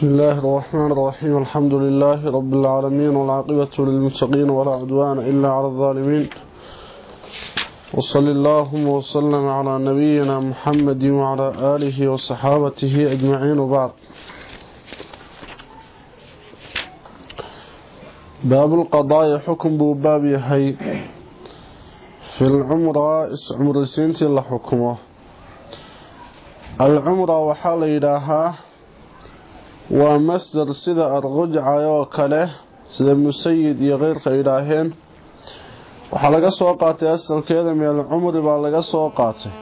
بسم الله الرحمن الرحيم. الحمد لله رب العالمين والعاقبة للمتقين ولا عدوان إلا على الظالمين. وصل اللهم وسلم على نبينا محمد وعلى آله وصحابته أجمعين وبعد. باب القضاء حكم بباب يحي في العمرة عمر سنتي الله حكمه. العمرة وحال إلها waa masdar sida arqujcayoo kale sida musayid iyo keyrka idhaaheen waxaa laga soo qaatay asalkeeda meel cumri baa laga soo qaatay.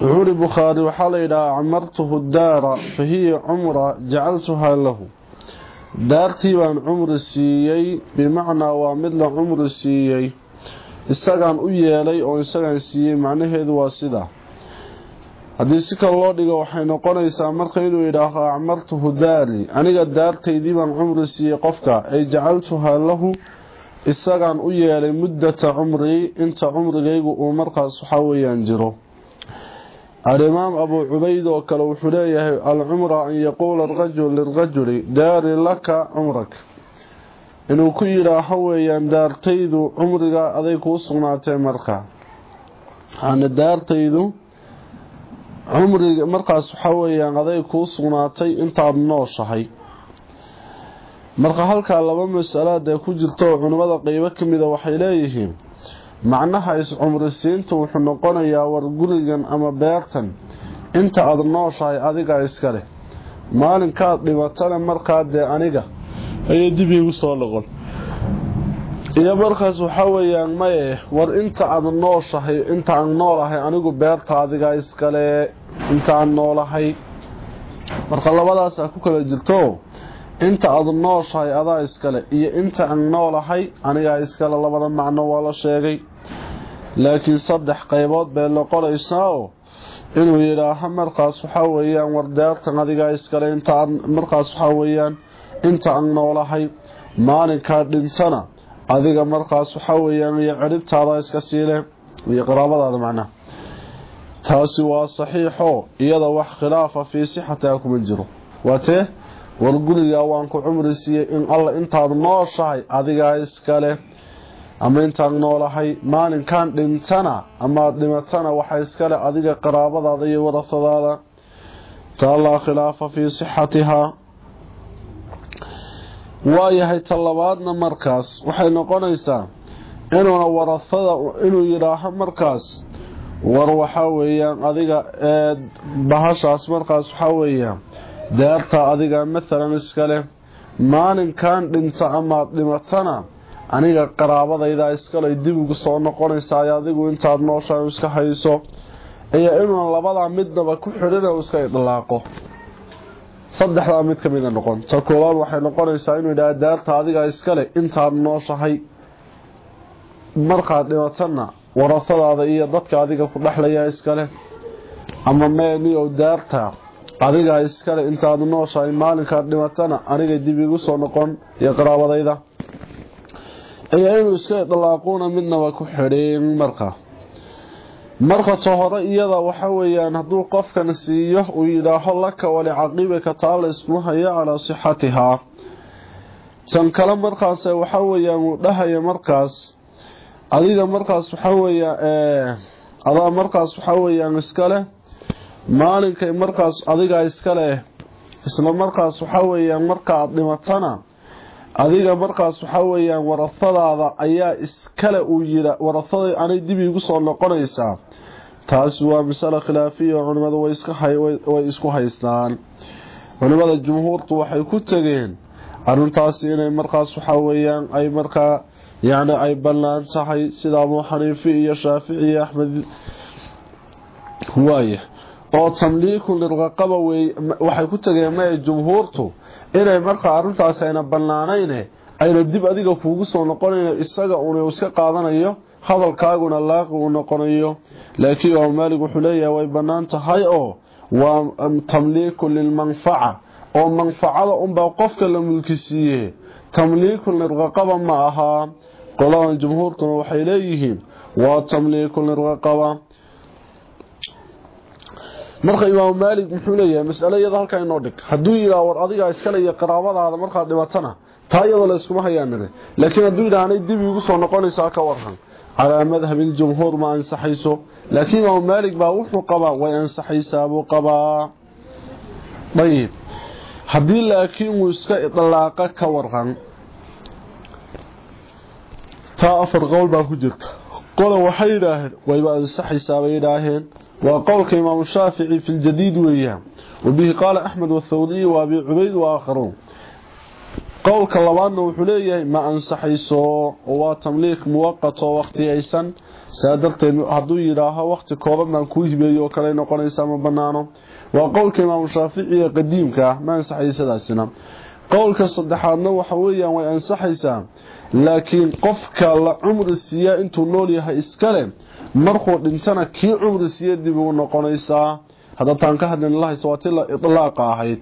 Wuxuu uri bukhaari waxaa la yidhaha acmartuhu daara fa hiya cumra jacaltuhaa lahu. Daartii baan cumri siiyey bimacnaa waa mid la cumri siiyey. Isagaan u yeelay oo isagaan siiyey macnaheedu waa sidaa haddii si kale loo dhigo waxay noqonaysaa marka inuu yidhaaho acmartuhu daari aniga daartaydii baan cumri siiyey qofka ay jacaltuhaa lahu isagaan u yeelay muddata cumrii inta cumrigaygu uu markaas waxaa weyaan jiro. Alimaam abuu cubayd oo kale wuxuu leeyahay alcumra an yaquula arajul lirajuli daari laka cumrak. Inuu ku yidhaaho weeyaan daartaydu cumriga aday kuu sugnaatee marka. Ana daartaydu cumriga markaas waxaa weyaan aday kuu sugnaatay intaad nooshahay. Marka halkaa laba masalaad ee ku jirta oo culimmada qeybo ka mida waxay leeyihiin. Macnaha is-cumrisiintu wuxuu noqonayaa war gurigan ama beertan. Inta aada nooshahay adigaa iska leh. Maalinkaad dhimatana markaa dee aniga. Ayay dib iigu soo noqon iyo markaas waxaa weyaan maye war inta aada nooshahay inta aan noolahay anigu beerta adigaa iskale inta aan noolahay. Marka labadaasaa ku kala jirto inta aada nooshahay adaa iskale iyo inta aan noolahay anigaa iskale labada macno waa la sheegay. Laakiin saddex qaybood bay noqonaysaao inuu yidhaaho markaas waxaa weyaan war deertan adigaa iskale inta markaas waxaa weyaan inta aan noolahay maalinkaa dhintana adiga markaas waxaa weyaan iyo ciribtaada iska siile iyo qaraabadaada macnaha taasi waa saxiixo iyada wax khilaafa fii sixatiha kuma jiro. Waa tee war gurigaa waan ku cumri siiyey in alla intaad nooshahay adigaa iskale ama intaad noolahay maalinkan dhintana amaad dhimatana waxa iskale adiga qaraabadaada iyo warafadaada taa laa khilaafa fii sixatihaa waayahay talabaadna markaas waxay noqonaysaa inuuna warafada inuu yidhaaho markaas. War waxaa weeyaan adiga ee bahashaas markaas waxaa weeyaan daarta adiga maalan iskale maalinkan dhinta amaad dhimatana aniga qaraabadayda iskale dib ugu soo noqonaysaa adigu intaad noosha iska hayso. Iyo inuuna labadaa midnaba ku xidhin u iska idlaaqo saddexdaa mid ka mida noqon. Ta koowaad waxay noqonaysaa inuu yidhaha daarta adiga iskale intaad nooshahay. Markaad dhimatana warafadaada iyo dadka adiga ku dhexlaya iskale. Ama meeni oo daarta adigaa iskale intaad nooshahay maalinkaad dhimatana aniga dib igu soo noqon. Iyo qaraabadayda iyo inuu iska idlaaquuna midnaba ku xidhin marka marka ta hore iyada waxa weeyaan hadduu qofkan siiyo uu yidhaaho laka walicaqibika taa la isku haya calaa sixatihaa tan kale markaas waxa weyaan uu dhahaya markaas. Adiga markaas waxa weya adaa markaas waxa weyaan iskale maalinkay markaas adigaa iskale isla markaas waxa weyaan markaaad dhimatana adiga markaas waxa weyaan warafadaada ayaa iskale uu yidha warafada anay dib igu soo noqonaysaa. Taasi waa masalo khilaafiya culimadu way isku haystaan. Culimada jumhuurtu waxay ku tegeen arintaasi inay markaas waxa weyaan ay markaa yani ay bannaan tahay sida abuu xaniifi iyo shaafici iyo axmed waaya oo tamliikun lilqaqaba wey waxay ku tegeen maya jumhuurtu inay markaa arrintaasi ayna bannaanayne ayna dib adiga kuugu soo noqonayn isaga una iska qaadanayo hadalkaaguna laaqi uu noqonayo. Laakiin imaam maalig wuxuu leeyahay way bannaan tahay oo waa tamliikun lilmanfaca oo manfacada unbaa qofka la mulkisiiye tamliikun lilqaqaba ma ahaa qoladan jumhuurtuna waxay leeyihiin waa tamliikun lilqaqaba marka imaam maalik muxuu leeyahay mas'alo iyada halka inoo dhig. Hadduu yidhaah war adiga iskale iyo qaraabadaada markaad dhimatana taa iyadoo la iskuma hayaan niri laakiin hadduu yidhaah anay dib igu soo noqonaysaa ka waran calaa madhabi ljumhuur ma ansaxayso. Laakiin imaam maalik baa wuxuu qabaa way ansaxaysaa buu qabaa. Ayib haddii laakiin wuu iska idlaaqa ka waran taa afar qowl baa ku jirta. Qola waxay yidhaaheen wayba ansaxaysaa bay yidhaaheen وقول كمام الشافعي في الجديد وياه. وبه قال أحمد والثوري وأبي عبيد وآخرون. قول كاللوان وحلية ما أنصح يسوع وتمليك موقت ووقت عيسا سادرت هدو يراها وقت كوربنا الكويه بيه وكالين وقال عيسا مبنانه وقول كمام الشافعي قديمك ما أنصح يسوع قول كالصدحان وحويا وأنصح يسوع laakiin qofka la cumri siiyaa intuu nool yahay iskale markuu dhintana kii cumri siiya dib ugu noqonaysaa. Haddataan ka hadlin lahaysa waa ti la idlaaqa ahayd.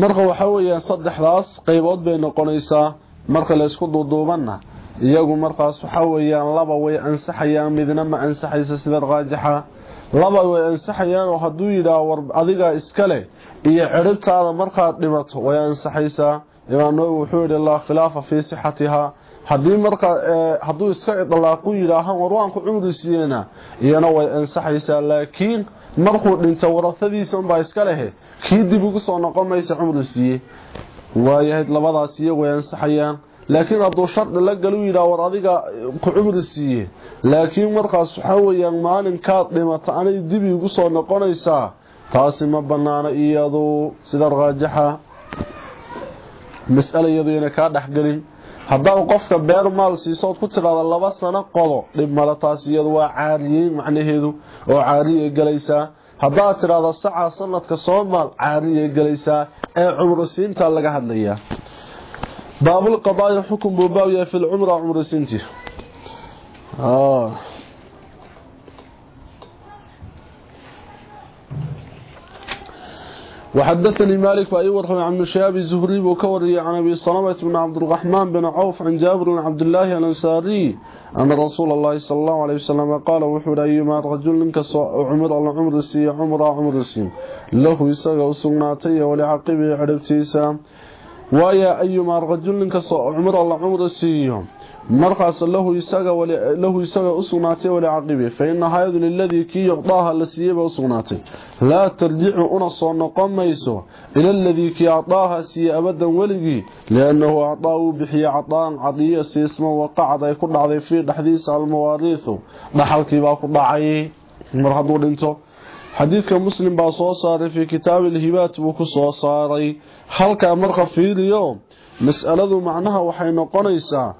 Marka waxa weeyaan saddexdaas qaybood bay noqonaysaa. Marka laysku duuduubanna iyagu markaas waxa weeyaan laba way ansaxayaan midna ma ansaxaysa sida raajixa. Laba way ansaxayaan oo hadduu yidhaah war adiga iskale iyo ciribtaada markaad dhimato way ansaxaysaa imaam nawowi wuxuu yidhi laa khilaafa fii sixatihaa. Haddii markaa hadduu iska idlaaqu yidhaahan war waanku cumri siiyena iyana way ansaxaysaa laakiin markuu dhinto warasadiisa unbaa iska lehe kii dib ugu soo noqon maysa cumri siiye waayahayd labadaas iyo way ansaxayaan. Laakiin hadduu shardi la galu yidhaah war adiga ku cumri siiye laakiin markaas waxaa weyaan maalinkaad dhimato anay dib igu soo noqonaysaa. Taasi ma banaano iyadu sida raajixa mas'ala iyadu ina kaa dhexgelin haddaad qofka beer maal siisood ku tidhaada laba sano qodo dhib male taas iyadu waa caariyeyn macnaheedu oo caariyay gelaysaa haddaad tidhaahdo sacaa sanadka soo maal caariyay gelaysaa ee cumrisiinta laga hadlayaa baabulqadaaya xukun buu baabyahay fi lcumra cumrisiintii وحدثني مالك فأي ورحمة عن شهاب الزهري وكوري عن أبي صلمة بن عبد الرحمن بن عوف عن جابر بن عبد الله الأنصاري أن رسول الله صلى الله عليه وسلم قال وحول أيما رجل عمر الله عمر السي عمر عمر السي له يساق سناتي ولعقبه عربتيسا ويا أيما رجل عمر الله عمر السي markaas lahu isaga lahu isaga usugnaatay wala caqibi fa in hayadu alladhi ki yaqdaha la siiyaba usugnaatay la tarjicu una soo noqomayso ila alladhi ki yaqdaha siya abadan waligi laanahu aqdahu bixiya aqdan adiya siisma waqacad ay ku dhacday fi dhaxdiisa al mawaariithu dhaxalkii baa ku dhacay. Mar haduu dhinto. Xadiidka muslim baa soo saaray fi kitaab al-hibaat buu ku soo saaray. Halka marka fiiliyo mas'aladu macnaha waxay noqonaysaa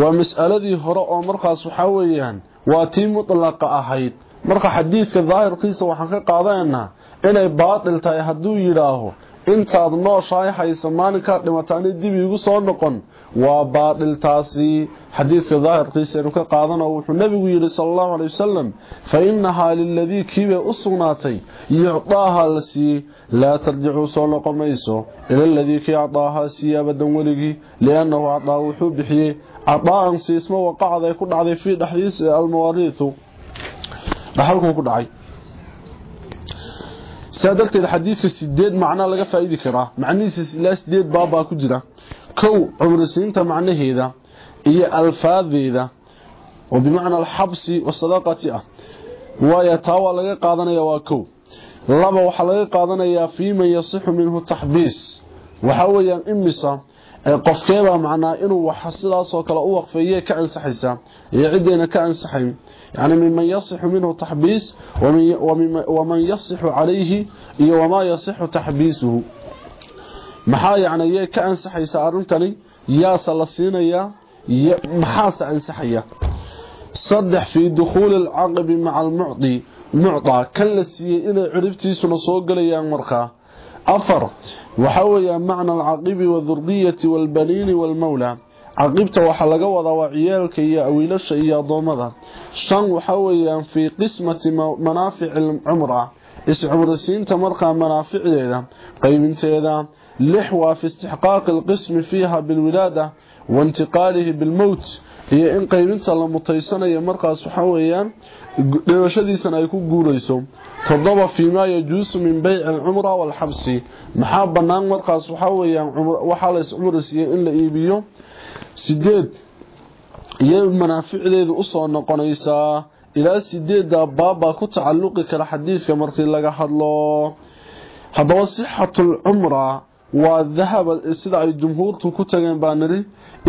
waa mas'aladii hore oo markaas waxaa weeyaan waa tii mutlaqa ahayd. Marka xadiidka daahirkiisa waxaan ka qaadanaynaa inay baatil tahay hadduu yidhaaho intaad nooshahay haysa maalinkaad dhimataani dib iigu soo noqon waa baatil taasi. Xadiidka daahirkiisa aynu ka qaadano wuxuu nebigu yidhi sala allahu alay wasalam fa innahaa liladii kiibay u sugnaatay yucdaaha la siiyey laa tarjicuu soo noqon mayso ila aladii kii acdaahaa siiyey abadan weligii liannahu acdaa wuxuu bixiyey cadaan siismo waqacad ay ku dhacday fii dhexdiisa almawaariihu dhaxalkuu ku dhacay. Sidaa darteed xadiidka sideed macnaa laga faa'iidi karaa. Macnihiisa ilaa sideed baabbaa ku jira. Kow cumrisiinta macnaheeda iyo alfaadeeda oo bimacna alxabsi wasadaqati ah waayo taa waa laga qaadanaya waa kow. Laba waxaa laga qaadanayaa fii man yasixu minhu taxbiis. Waxaa weeyaan imisa qofkeebaa macnaa inuu wax sidaasoo kale u waqfeeye ka ansaxaysaa iyo ciddayna ka ansaxayn yani miman yasixu minhu taxbiis waman yasixu calayhi iyo wamaa yasixu taxbiisuhu maxaa yani yee ka ansaxaysaa arrintani yaase la siinayaa maxaase ansaxaya saddex fii dukhuuli alcaqibi maca almucdi mucdaa kan la siiyey inay ciribtiisuna soo gelayaan markaa أفر وحوي معنى العقب والذردية والبنين والمولى. عقبت وحلق وضع عيالك يا أولش يا ضمضة. شن وحوي في قسمة منافع العمرة. إس عمر سين تمرقى منافع إذا قيم انت إذا لحوى في استحقاق القسم فيها بالولادة. وانتقاله بالموت. هي إن قيم انت لمطيسنا يا مرقى سحويا لنشدي سنة يكون قوليسو. Toddoba fiimaa yajuusu min beyci alcumra waalxabsi maxaa bannaan markaas? Waxaa weeyaan waxaa lays cumrisiiyey in la iibiyo. Sideed iyo manaaficdeedu u soo noqonaysaa. Ilaa sideedda baabbaa ku tacalluqi kara xadiidka markii laga hadlo. Haddaba sixatulcumra waa dahaba sida ay jumhuurtu ku tageen baa nidhi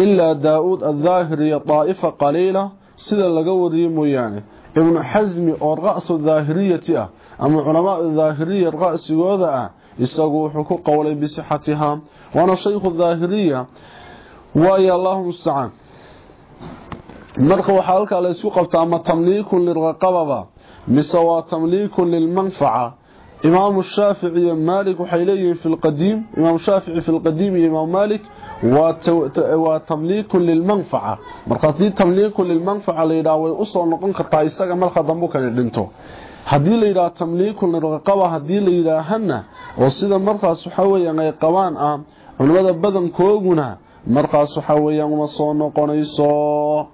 ilaa daa-uud addaahir iyo daa'ifa qaliila. Sida laga wariyey mooyaane ibnu xasmi oo ra'su daahiriyati ah ama culamaa daahiriya ra'sigooda ah isagu wuxuu ku qowlay bisixatihaa waana shaykhu daahiriya waayo allahu mustacaan marka waxaa halkaa la isku qabtaa ama tamliikun lilraqababa mise waa tamliikun lilmanfaca imaamu shaafici iyo maalik waxay leeyihiin fi lqadiim imaam shaafici fi lqadiim iyo imaam maalik waa tamliikun lilmanfaca marka haddii tamliikun lilmanfaca la yidhaha way usoo noqon haddii la yidhaha tamliikun lilraqaba haddii la yidhaahana oo sida markaas waxaa weyaan ay qabaan ah culimada badankooguna markaas waxaa weyaan uma soo noqonayso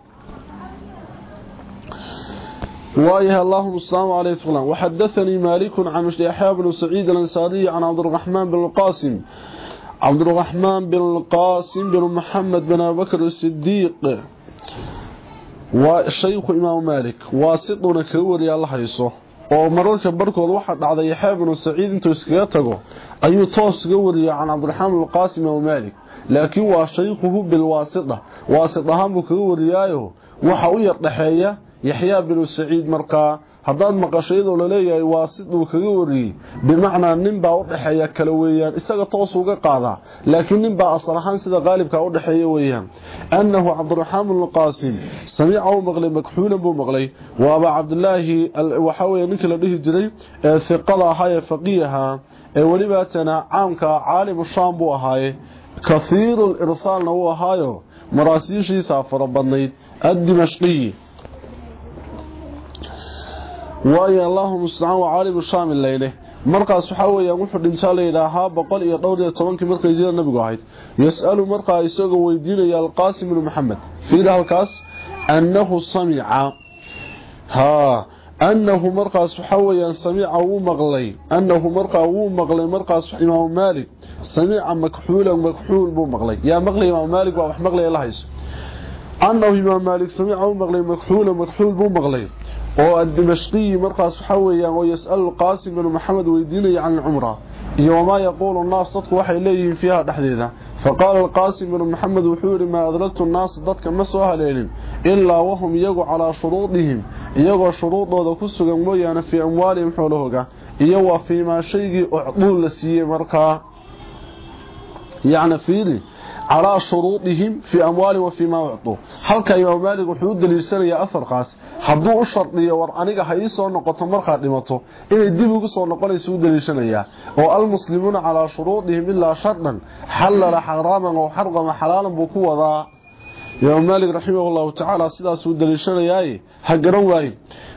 وايه اللهم السلام عليه فلان وحدثني مالك عن يحيى بن سعيد الانصاري عن عبد الرحمن بن القاسم عبد الرحمن بن القاسم بن محمد بن بكر الصديق والشيخ امام مالك واسطنا كوري الله يسو oo mararka barkood waxa dhacday Yaxya ibn Saciid intuu iskaga tago ayuu toos uga wariyay can Abdurrahman al-Qasim oo Malik laakiin waa shaykhuhu bil wasita wasitahan buu kaga wariyaayo waxa u yar dhaxeeya yaxya binu saciid markaa haddaad maqashayadoo la leeyahay waa siduu kaga wariyey. Bimacnaa nin baa u dhexeeya kale weeyaan isaga toos uga qaadaa laakiin nin baa asal ahaan sida qaalibka u dhexeeya weeyaan. Annahu cabdiraxmaan bnu qaasim samiica u maqlay makxuulan buu maqlay. Waa abaa cabdilaahi waxaa weeye ninkii la dhihi jiray ee hiqada ahaa ee faqiiha ee caamka caalimu shaam buu ahaaye. Kahiiru lirsaalna wuu ahaayo. Maraasiishiisaa fara badnayd. Addimashqiyi leyle markaas waxaa weeyaan wuxuu dhintaa la yidhaahaa boqol iyo dhowr iyo tobankii markay jira nabigu ahayd yas'alu markaa isagoo weydiinaya alqaasim bnu maxamed fiida halkaas annahu samica haa annahu markaas waxaa weeyaan samiica wuu maqlay annahu markaa wuu maqlay markaas imaamu maalik samiica makxuulan makxuul buu maqlay yaa maqlay imaamu maalik waa wax maqlaya la hayso annahu imaam maalik samiica u maqlay makxuulan makxuul buu maqlay oo adimashqiyi markaas waxaa weeyaan oo yas'alu qaasim binu maxamed weydiinaya can alcumra iyo wamaa yaquulu nnaas dadku waxay leeyihiin fiiha dhexdeeda faqaala alqaasim binu maxamed wuxuu yidhi maa adragtu nnaasa dadka ma soo haleelin ilaa wahum iyagu calaa shuruudihim iyagoo shuruudooda ku sugan mooyaane fii amwaalihim xoolahooga iyo waa fiimaa shaygii ucduu la siiyey markaa yacni fiiri calaa shuruudihim fii amwaalihim wa fii maa ucduu halka imaam maalik wuxuu u daliishanayaa afarkaas hadduu u shardiyo war aniga ha ii soo noqoto markaad dhimato inay dib ugu soo noqonaysa u daliishanayaa oo almuslimuuna calaa shuruudihim ilaa shardan xallala xaraaman oo xarqama xalaalan buu ku wadaa يوم مالك رحمه الله تعالى سداس ودليشنياي هاغران واي.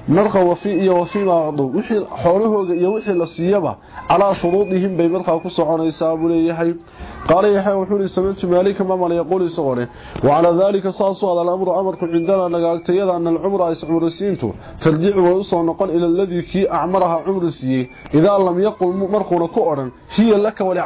مرخ وفي يا وفي بعض وخي خوله يا وخي لسيبا على شروطهم بي مرخ كو سكونيسا بوليهي قال يحيى وحول سبب مالك ما مال يقول سوره وعلى ذلك صاص هذا الأمر أمركم عندنا. نغاغتيدا أن العمر اي عمر سينتو. ترجع ووسو نقل إلى الذي كي أعمرها عمر سي إذا لم يقل مرخ ولا كو لك ولا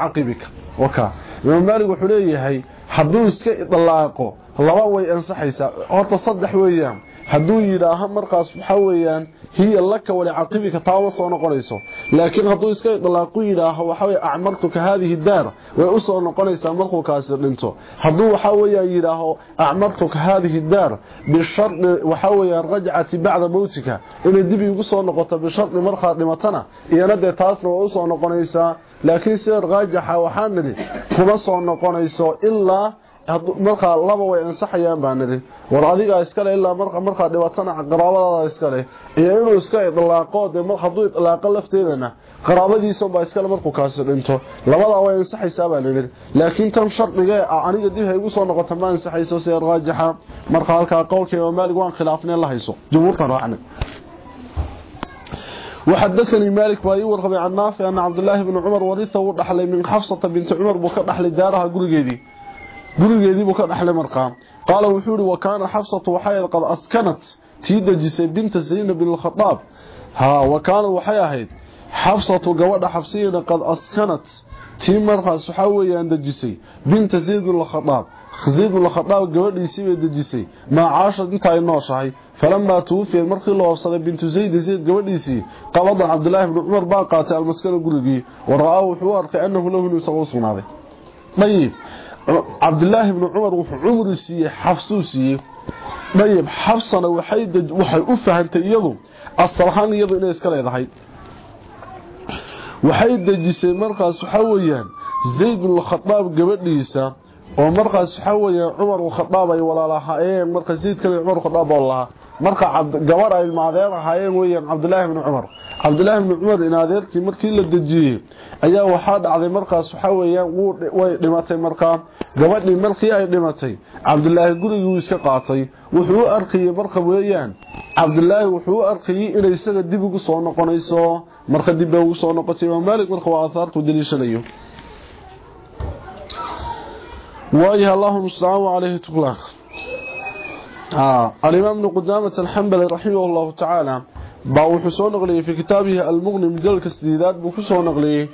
وكا. يوم مالك وحولي وحوليهي حدو كي إطلاقه. Laba way ansaxaysaa horta saddex weeyaan hadduu yidhaaho markaas waxaa weeyaan hiya laka walicaqibika taa uma soo noqonayso laakiin hadduu iska idlaaqu yidhaaho waxawey acmartuka haadihi daar way usoo noqonaysaa markuu kaasi dhinto hadduu waxaa weeyaan yidhaaho acmartuka haadihi daar bishardi waxaa weeyaan rajcati bacda mowtika inay dib igu soo noqoto bishardi markaad dhimatana iyana dee taasna way usoo noqonaysaa laakiin sida raajaxa waxaa nidhi kuma soo noqonayso ilaa markaa laba way ansaxayaan baa nidhi war adigaa iskale ilaa markaa dhibatana qaraabadaada iskale iyo inuu iska idlaaqo dee hadduu idlaaqo lafteedana qaraabadiisanbaa iskale markuu kaasi dhinto labadaa way ansaxaysaa baa nidhi laakiin tan shardigee ah aniga dib hay igu soo noqota ma ansaxayso sida raajaxa marka halkaa qowlka imaam maalig waan khilaafneen la hayso jumhuurtan raacnay وحدثني مالك باي ورغبي عن نافع أن عبد الله بن عمر ورثه ودحلي من حفصة بنت عمر بك دحلي دارها قرقيدي gurigeediibuu ka dhaxlay markaa. Qaala wuxuu ihi wa kaana xafsatu waxay qad askanat tii dejisay binta zaynab bin alkhadaab ha wa kaana waxay ahayd xafsatu gabadha xafsiyana qad askanat tii markaas waxaa weeyaan dejisay binta zayd bin alkhadaab zayd bin alkhadaab gabadhiisii bay dejisay maa caashad inta ay nooshahay. Falamaa tuwufiyad markii la oofsaday bintu zaydi zayd gabadhiisii qabada cabdilaahi bni cumar baa qaatay almaskana gurigii. Wa ra'aa wuxuu arkay annahu lahu inuu dayib cabdilaahi bni cumar wuxuu cumri siiyey xafsuu siiyey dayib xafsana waxay u fahantay iyadu asalahaan iyadu inay iska leedahay waxay dejisay markaas waxaa weeyaan zayd bin khadaab gabadhiisa oo markaas waxaa weeyaan cumar khadaab ay walaalahaayeen marka zayd kale cumar khadaab oo lahaa marka gabadh ay maadeer ahaayeen weeyaan cabdilaahi bni cumar cabdilaahi bni cumar in adeerkii markii la dejiyey ayaa waxaa dhacday markaas waxaa weeyaan way dhimatay markaa gabadhii markii ay dhimatay cabdilaahi gurigii iska qaatay wuxuu u arkayey marka weeyaan cabdilaahi wuxuu u arkayey inay isaga dib ugu soo noqonayso marka dib bay ugu soo noqotay imaam maalik marka waa aahaartu daliishanayo waayaha allahu mustacaan calayhi tuqlaaq alimaam ibnu qudaamata alxambali raximah llahu tacaala baa wuxuu soo naqliyey fii kitaabihi almuqni mujaladka sideedaad buu ku soo naqliyey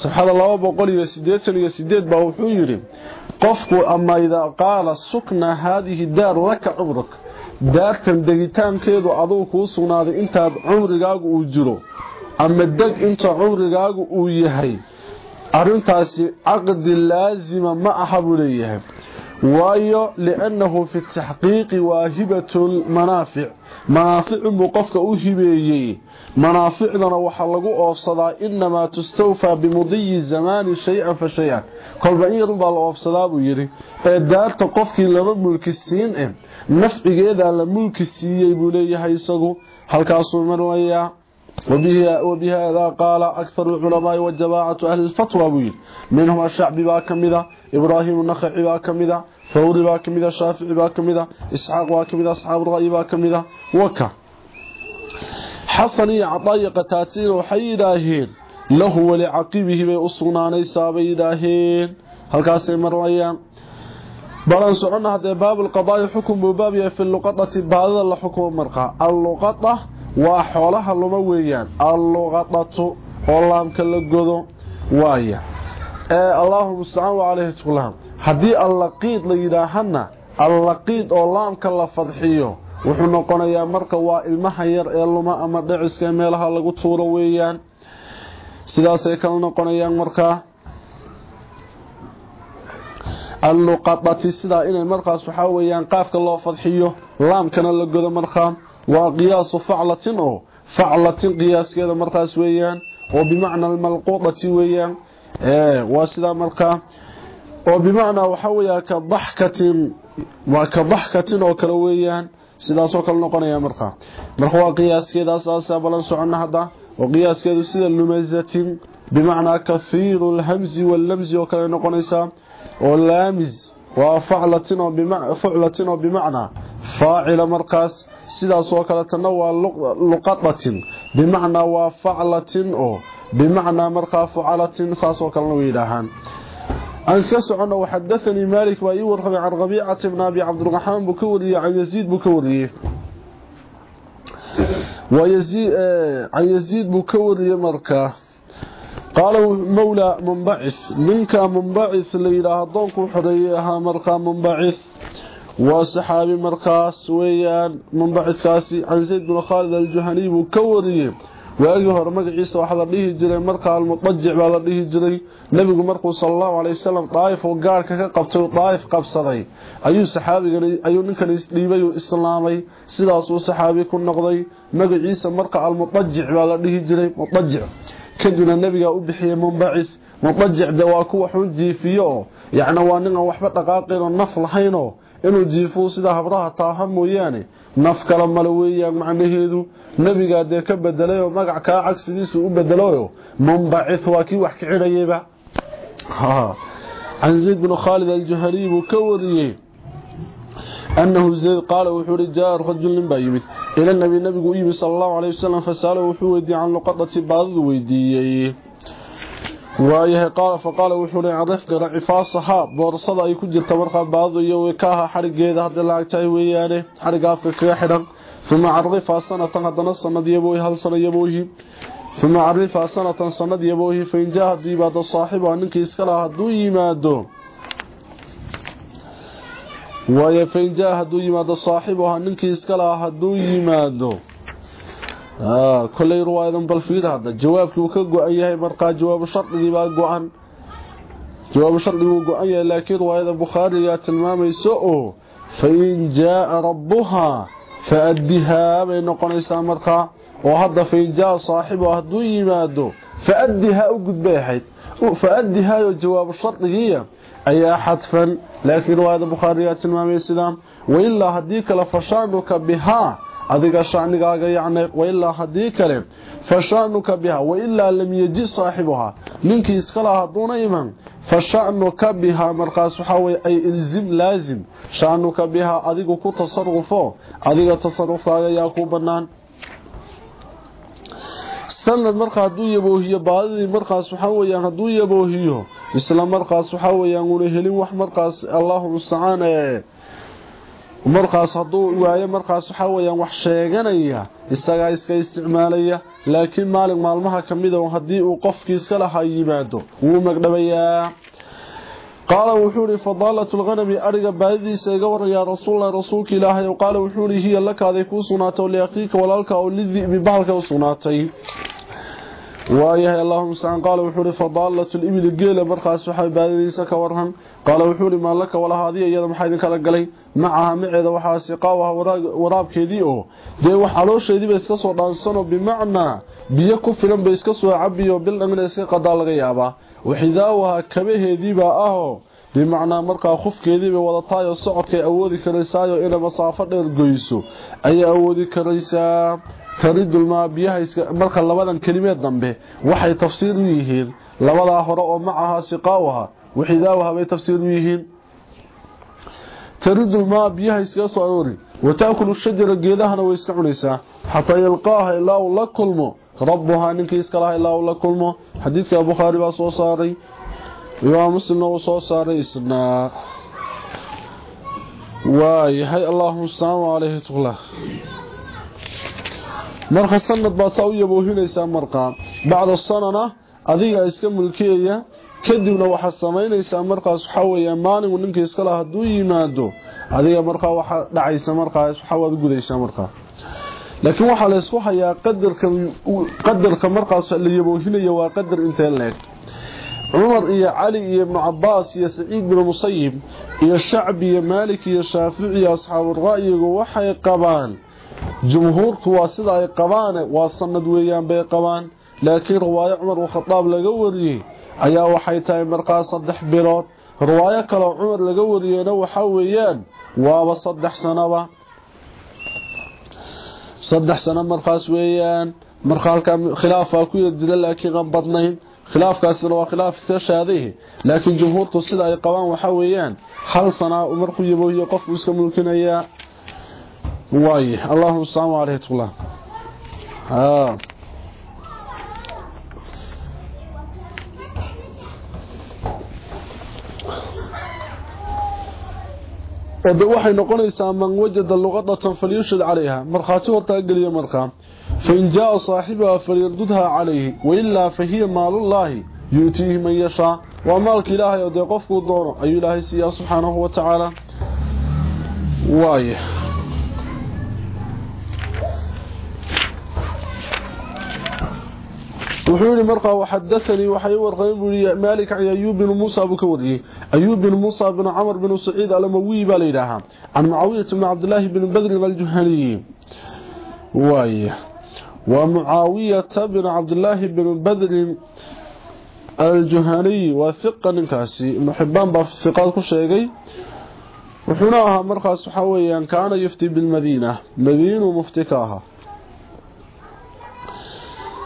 safxada laba boqol iyo sideetan iyo sideed baa wuxuu yidhi qofku ama idaa qaala sukna haadihi daar laka cumruk daartan degitaankeedu adugu kuu sugnaaday intaad cumrigaagu uu jiro ama deg inta cumrigaagu uu yahay arintaasi caqdi laazima ma aha buu leeyahay waayo liannahu fi taxqiiqi waahibatu lmanaafic manaaficunbuu qofka u hibeeyey manaaficdana waxaa lagu oofsadaa inamaa tustawfaa bimudiyi zamaani shay-an fa shay-an kolba in yarunbaa la oofsadaa buu yidhi ee daarta qofkii laba mulki siin eh nafcigeedaa la mulki siiyey buu leeyahay isagu halkaasuu marlayaa وبهذا قال أكثر العلماء وجماعة أهل الفتوى بيل منهم الشعبي باكمدة إبراهيم النخعي باكمدة ثوري باكمدة شافعي باكمدة إسحاق باكمدة أصحاب الرأي باكمدة وكا حسني عطايا قتاتين وحي إلهين له ولعقيبه بأصغنا نيسا بإلهين هل كاسي مرأيان بلان سعنا هذا باب القضاء حكم ببابيا في اللقطة بعد الحكم waa xoolaha luma weeyaan alluqadatu oo laamka la godo waaya ee allahu mustacaan calayhi tuqlaam haddii allaqiid la yidhaahana allaqiid oo laamka la fadxiyo wuxuu noqonayaa marka waa ilmaha yar ee luma ama dhiciska meelaha lagu tuuro weeyaan. Sidaasay kala noqonayaan markaa alluqadati sidaa inay markaas waxaa weeyaan qaafka loo fadxiyo laamkana la godo markaa waa qiyaasu faclatin oo faclatin qiyaaskeeda markaas weeyaan oo bimacna almalquudati weeyaan. Waa sidaa markaa oo bimacnaa waxaa weeyaa ka daxkatin waa ka daxkatin oo kale weeyaan sidaasoo kale noqonaya markaa marka waa qiyaaskeedaas aasaa balan socona hadda oo qiyaaskeedu sida lumazatin bimacnaa kahiiru lhamzi wallamzi oo kale noqonaysaa oo laamiz waa faclatin oo bimacnaa faacila markaas sidaas oo kale tanna waa luqadatin bimacnaa waa faclatin oo bimacnaa markaa fucalatin saasoo kalena way yidhaahaan انسسعنا وحدثني مالك ويورخ عن ربيعة بن أبي عبد الرحمن بكوري عن يزيد بكوري. ويزيد آه، عن يزيد بكوري مركا قال مولى منبعث. منك منبعث ليلى الضوك خديها مركا منبعث. وصحابي مركاس ويان منبعث كاسي. عن زيد بن خالد الجهني بكوري. Waagii hore magaciisa waxaa la dhihi jiray markaa almudajic baa la dhihi jiray. Nebigu markuu sala allahu calay wasalam daa'if oo gaarhka ka qabtay daa'if qabsaday. Ayuu saxaabigan ayuu ninkan isdhiibay uu islaamay. Sidaasuu saxaabi ku noqday. Magaciisa marka almudajic baa la dhihi jiray mudajic kadibna nebigaa u bixiyey munbacith mudajic de waa kuwa xun jiifiyo oo yacni waa nin waxba dhaqaaqaynoo naf lahaynoo inuu jiifuu sida habraha taaha mooyaane naf kale male weeyaan macnaheedu nebigaa dee ka bedelay oo magac kaa cagsigiisu u bedelayo munbacith waa kii wax kicinayeyba. Can zayd bin khaalid aljuhaniy buu ka wariyey annahu zayd qaala wuxuu hi jaa rajul nin baa yimid. Ila nabi nabigu u yimid sala allahu caleyh wasalam fasaalo wuxuu weydiiyey can luqadati baadidu weydiiyey garaci faasahaa boorsada ay ku jirta markaa baadu iyo wikaaha xarigeeda haddii laagtahay weeyaane xariga afka kaga xidhan uma carifaa sanatan haddana sanad yaboohi hal sana yaboohi uma carifaa sanatan sanad yaboohi fainjaa hadduu yimaado saaxibuha ninkii iska laha hadduu yimaado waayo fainjaa hadduu yimaado saaxibuha ninkii iska laha hadduu yimaado koley ruwaayadan bal fiir hadda. Jawaabkii uu ka go-an yahay markaa jawaabu shardigii baa go-an. Jawaabu shardigii uu go-an yahay laakiin riwaayada bukhaarigaa tilmaamayso oo fain jaaa rabbuhaa faaddihaa bay noqonaysaa markaa. Oo hadda fain jaaa saaxibuha hadduu yimaado faaddihaa u gudbay ahayd. Faaddihaayoo jawaabu shardigiiya ayaa xadfan. Laakiin riwaayada bukhaarigaa tilmaamay sidaa wailaa haddii kale fashaanuka bihaa adiga shacnigaaga yacni wailaa haddii kale fasha'nuka biha wailaa lam yaji saaxibuhaa ninkii iska laha hadduuna iman fasha'nuka bihaa markaas waxaa ay ilzim laazim. Sha'nuka bihaa adigu ku tasarufo adiga tasarufkaaga yaa ku bannaan. Sanad marka hadduu yaboohiyo baadidii markaas waxaa weyaan hadduu yaboohiyo isla markaas waxaa weyaan una helin wax markaas allahu mustacaan markaas hadduu waayo markaas waxaa weyaan wax sheeganaya isagaa iska isticmaalaya laakiin maalin maalmaha ka mida haddii uu qofkii iska lahaa yimaado wuu magdhabayaa. Qaala wuxuu ihi fadaalatu lghanami ariga baadidiisa iga warayaa rasuullahi rasuulka ilaahay. Qaala wuxuu ihi hiya lakaaday kuu sugnaatay liaqiika walaalka oo lidibi bahalka u sugnaatay allahuma mustacaan qaala wuxuu ihi fadaalatu libili geela markaas waxaa baadidiisa ka waran qaala wuxuu ihi maa laka walaha adiga iyada maxaa idin kala galay macaha maceeda waxaa siqaawaha waraabkeedii oo dee wax caloosheediiba iska soo dhaansanoo bimacnaa biyo ku filan bay iska soo cabiyo bil dhamina iska qadaa laga yaabaa waxidaawaha kabaheediibaa ahoo bimacnaa markaa khufkeediibay wadataayoo socodkay awoodi karaysaayo inay masaafo dheer goyso ayay awoodi karaysaa taridulmaa biyaha marka labadan kelimeed dambe waxay tafsiir u yihiin labadaa hore oo macaha siqaawaha waxidaawaha bay tafsiir u yihiin. Taridulmaa biyaha iskaga soo aroori wataakulu shajara geedahana way iska cunaysaa xataa yalqaaha ilaa uu la kulmo rabbuhaa ninkii iska laha ilaa uu la kulmo xadiidka bukhaari baa soo saaray imaam muslimna uu soo saaray isnaa waayahay allahuma asalaamu calayhi tula marka sanad baad saa u yaboohinaysaa markaa bacda sanana adiga iska mulkiyaya kadibna waxaad samaynaysaa markaas waxaa weeyaa maalinku ninkii iska laha hadduu yimaado adiga markaa waxaa dhacaysa markaas waxaa waad gudaysaa markaa laakiin waxaa la isku hayaa qadarka qadarka markaas la yaboohinaya waa qadar intee leeg. Cumar iyo cali iyo ibnu cabaas iyo saciid bin musayib iyo shacbi iyo maalik iyo shaafici iyo asxaabu ra'yigu waxay qabaan جمهورك واسد اي قبان واسند ويان بي قبان لكن رواية عمر وخطاب لقوري ايا وحيتاي مرقاصة دحبيرات رواية كلو عمر لقوري أنا وحويان وابا صدح سنبا صدح سنب مرقاص ويان مرقالك خلافة كوية دلال لكن غنبطنين خلاف كاسر وخلاف استرش هذه لكن جمهور تصيد اي قوان وحويان حل صناء ومرقو يبوه يقف بسك ملكنا اياه واي. الله سبحانه وتعالى ها قد وحي نقنيسا من وجد اللغة تنفليشد عليها. مرخاته وتاغليه مرخا. فإن جاء صاحبها فليردها عليه. وإلا فهي مال الله. يؤتيه من يشاء. ومالك الله يدي قفكو دور أي الله سبحانه وتعالى. واي. Wuxuu yidhi markaa waxadaanii waxay u warqabeen buu yidhi maalik can ayuub binu muusa buu ka wariyey ayuub bin muusa bin camr bin saciid alamawiyi baa la yidhaahaa can mucaawiyata bni cabdilaahi bni badrin aljuhaniyi waay waa mucaawiyata bin cabdilaahi bni badrin aljuhaniyi waa hiqa ninkaasi ibnu xibaan baa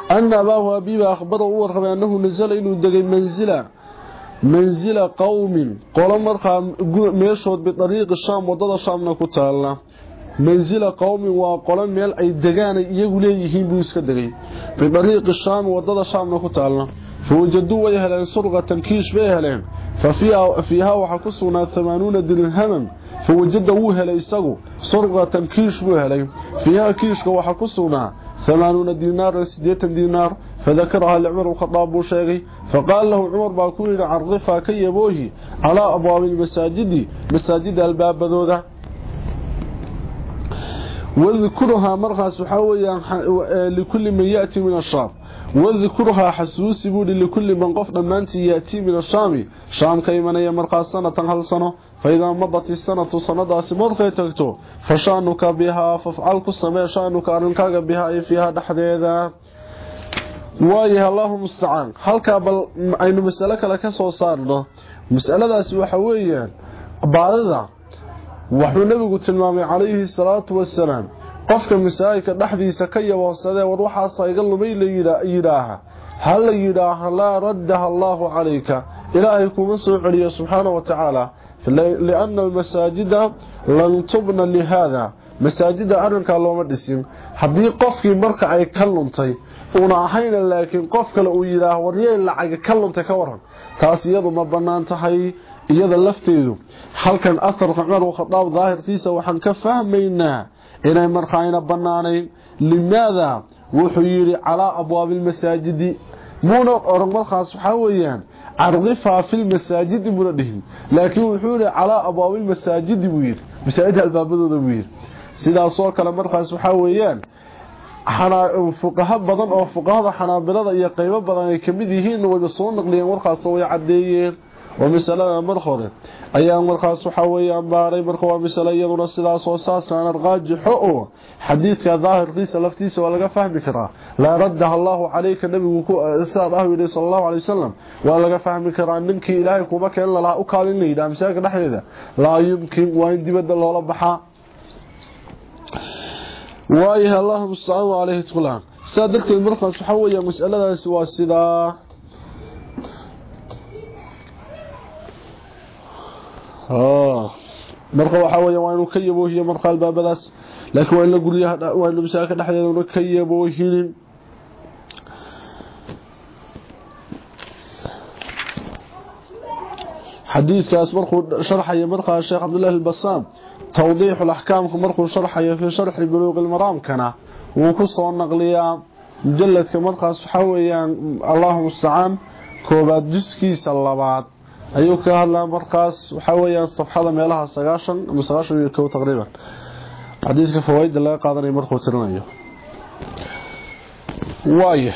ana abaahu abiiba akhbara u warramay annahu nasala inuu degay manzila manzila qowmin qolo markaa meeshood bidariiqi shaam waddada shaamna ku taalla manzila qowmin waa qolo meel ay degaanay iyagu leeyihiin buu iska degay bidariiqi shaami waddada shaamna ku taalla fawajaduu way heleen surqatan kiish bay heleen fafiihaa waxaa ku sugnaa amaanuuna dirhaman fawajada wuu helay isagu surqatan kiish buu helay fiihaa kiishka waxaa ku sugnaa ثمانون دينار سديتا دينار. فذكرها لعمر الخطاب وشيغي فقال له عمر باكوين عن كي يبوه على أبواب المساجد مساجد الباب بذودة واذكرها مرها سحويا لكل من يأتي من الشام. واذكرها حسوسي بولي لكل من قفنا من أنت يأتي من الشام. شام كيمن يمرها سنة هل سنة فإذا مضت السنة سنداس مرخي تغتو فشانك بها فافعلك السماء شانك أرنكاك بها أي فيها دحديدا وايه الله مستعان halka bal aynu mas'ala kale ka soo saarno mas'aladaasi waxa weeyaan baadada wuxuu nabigu tilmaamay calayhi salaatu wasalaam qofka masaajidka dhexdiisa ka yaboosade war waxaas iga lumay la yidhaaha ha la yidhaaha laa raddaha allaahu calayka ilaahay kuma soo celiyo subxaana wa لأن المساجد لن تبنى لهذا. مساجد أرنك اللهم دسين هذه قفكي مركع أي كلمتي. una ahayna laakiin qof kale uu yiraahdo wariyay lacag ka lumta ka waran taas iyadu ma bannaan tahay iyada lafteedu halkan athar qanqar oo khadaab daahirkiisa waxaan ka fahmaynaa inay markayna banaanayn limaada wuxuu yiri calaa abwaabil masaajidi muuna oran markaas waxa weeyaan carqifaa fi lmasaajidi muuna dhihin laakiin wuxuu yidhi calaa abwaabi lmasaajidi buu yidhi masaajida albaabadooda buu yidhi sidaasoo kale markaas waxaa weeyaan fuqaho badan oo fuqahada xanaabilada iyo qeybo badan ay kamid yihiin wayba soo naqliyeen warkaasoo way cadeeyeen ومسألنا مرخورة أيام مرخص حوية أماري مرخوة مسألة يغنى السلاس أنا الغاج حقه حديثك ظاهر قيسة لفتيسة ولقى فهمك را لا ردها الله عليك النبي أسار أهوي ليس الله عليه وسلم. ولقى فهمك را أنك إلهك ومك إلا لا أكالني لا مساك نحن إذا. لا يمكن وإن دبد الله ربحا وإيها الله مستعى عليه تقول سادلت المرخص حوية مسألة سواسدة marka waxaa weya waa inuu ka yaboohiyo marka albaabadaas laakiin waa in la guryaha waa inu masaajidka dhexdeeda una ka yaboohinin xadiidkaas markuu sharxaya markaa sheekh cabdullahi albasaam tawdiixu laxkaamka markuu sharxayo fii sharxi buluuqi lmaraamkana wuu ku soo naqliyaa mujaladka markaas waxaa weeyaan allahu mustacaan koobaad juskiisa labaad ayuu ka hadlaa markaas waxaa weeyaan safxada meelaha sagaashan ama sagaashan iyo kow taqriiban xadiidka fawaaidda laga qaadanayo markuu tirinayo waaya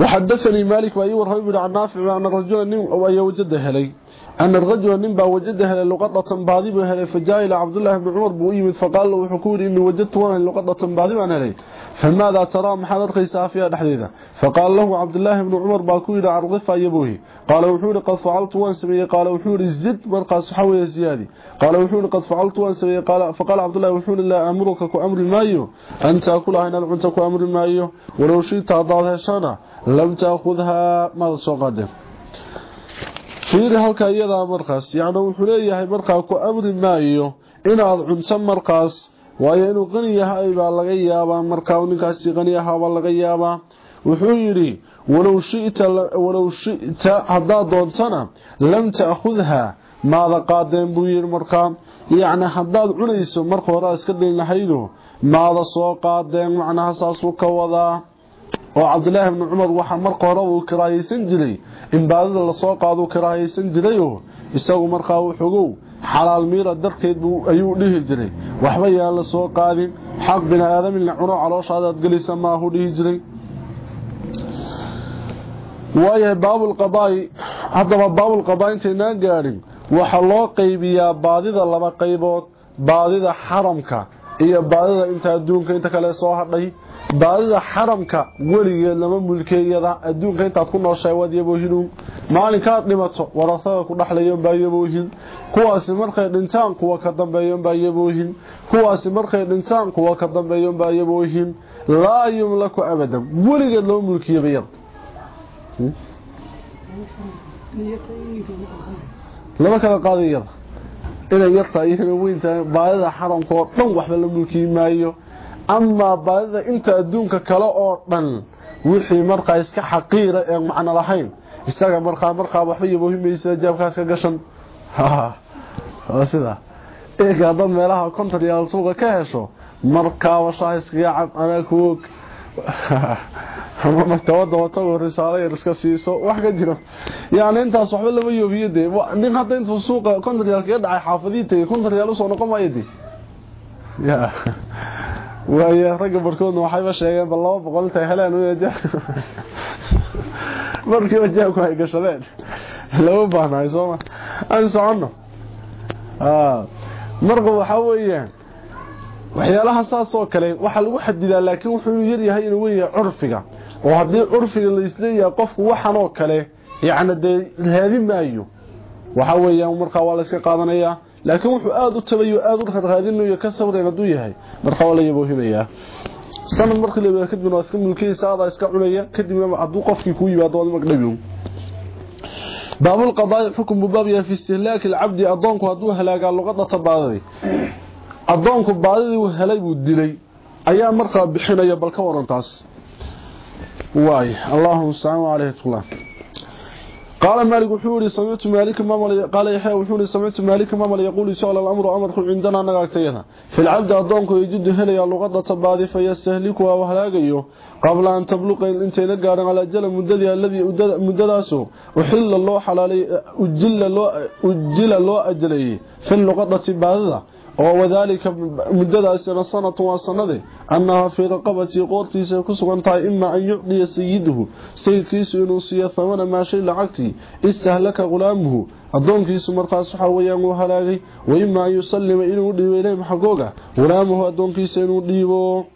وحدثني مالك وأي ورهب عن نافع أن الرجل نم أي وجد هلي أن الرجل نم وجد هلي لقطة باضي هلي فجاء إلى عبد الله بن عمر بويمد فقال له حكوري إني وجدت وأنا لقطة باضي هلي فماذا ترى محمد قيسا فيها دحديدة فقال له عبد الله بن عمر باكوير عرضفا يبوه قال وحوري قد فعلت وان سمي قال وحوري الزد مرقى سحوي زيادي قال وحوري قد فعلت وان سمي قال فقال عبد الله وحوري لا أمرك كأمر مايو أن تأكلها إن العنت كأمر مايو ولو شئت أضعها شانا لم تأخذها ماذا سوقدم fiiri halka iyadaa markaas yacni wuxuu leeyahay markaa ku amri maayo inaad cunto markaas waayo inuu qani yahay baa laga yaabaa markaa ninkaasi qani ahaabaa laga yaabaa wuxuu yidhi walow shita haddaad doontana lam ta'khudha maada qaadeen buu yidhi markaa. Yacni haddaad cunayso marka hore iska dhin lahaydo maada soo qaadeen macnaha saasuu ka wadaa. Oo cabdilaahi bni cumar waxa marka hore uu kiraahaysan jiray in baadida la soo qaaduu kiraahaysan jirayoo isagu markaa wuxugow xalaal miira darteed ayuu dhihi jiray. Waxba yaan la soo qaadin. Xaq bini aadamin la cuno calooshaadaad gelisa maahu dhihi jiray. Waayahay baabulqadaa'i haddaba baabulqadaa intaynaan gaadhin waxaa loo qaybiyaa baadida laba qaybood baadida xaramka iyo baadida inta adduunka inta kale soo hadhay baadida xaramka weligeed lama mulkeeyada adduunka intaad ku nooshahay waad yaboohinuun. Maalinkaad dhimato warasada ku dhexlayan baa yaboohin. Kuwaasi markay dhintaan kuwa ka dambeeyan baa yaboohin. Kuwaasi markay dhintaan kuwa ka dambeeyan baa yaboohin. Laa yumlaku abadan. Weligeed lama mulkiyaba yad lama kala qaaday yada inay yartahay inay weyntahay baadida xaramka oo dhan waxba la mulkiyi maayo amaa baadida inta adduunka kale oo dhan wixii markaa iska xaqiira ee macno lahayn isaga markaa markaa waxba yaboohimaysa jaabkaas ka gashan. Sida. Eega dad meelaha konton suuqa ka hesho markaaba shaah iskaga cab anaa kuog maktabada watago risaalo yar iska siiso wax ka jiro yani intaas waxba lama yoobiyo dee. Nin hadda intuu suuqa konton yaal dhacay xaafadii tegay konton yaal u soo noqon maayo ya waaya ragga barkoodna waxayba sheegeen bal laba boqol intay heleen markiiba jaabku ay gashadeen. Lama baahnahay sooma aan soconno. Marka waxaa weeyaan waxyaalaha saas oo kale waxaa lagu xadidaa laakiin wuxuu yaryahay inuu weeyahay curfiga. Oo haddii curfiga la is leeyahay qofku waxan oo kale yacni dee raadin maayo. Waxa weeyaan markaa waa la iska qaadanayaa laakiin wuxuu aad u tabayo aad u raadqaadinayo ka sawireen haduu yahay. Marka waa la yabo hibayaa sanad markii la weekad bin iska mulkiisa aad iska cunaya kadibna haduu qofkii ku yimaado wad magdhabiyo baabul qadaa hukum baab ya fi istihlak al abd adonku haduu halaaga luqada tabaadadi adonku baadidi uu helay buu dilay. Ayaa markaa bixinaya balka warantaas. Waay allahumma salaamu alayhi wa sallam. قال مالك وحوري سمعت مالك ماما قال يحيى وحوري سمعت مالك ماما يقول إن شاء الله الأمر أمر عندنا نغاكتينا. في العبد أدونك يجد هليا لغضة تبادي فيستهلكها وهلاقيه قبل أن تبلغ أنت لقارن على أجل مددي الذي مدداسه وحل الله حلالي أجل الله أجل الله أجلي. في وذلك مدداسنا سنة وسنة أنها في رقبة قورتي سيكسوانتها إما أن يعطي سيده سيد كيس ينوصي ثمن ما شيء لعقتي استهلك غلامه waxa weeyaan uu halaagay wayma an yusallima inuu dhiibo ilayhim xagooga gulaamuhu adoonkiisa inuu dhiibo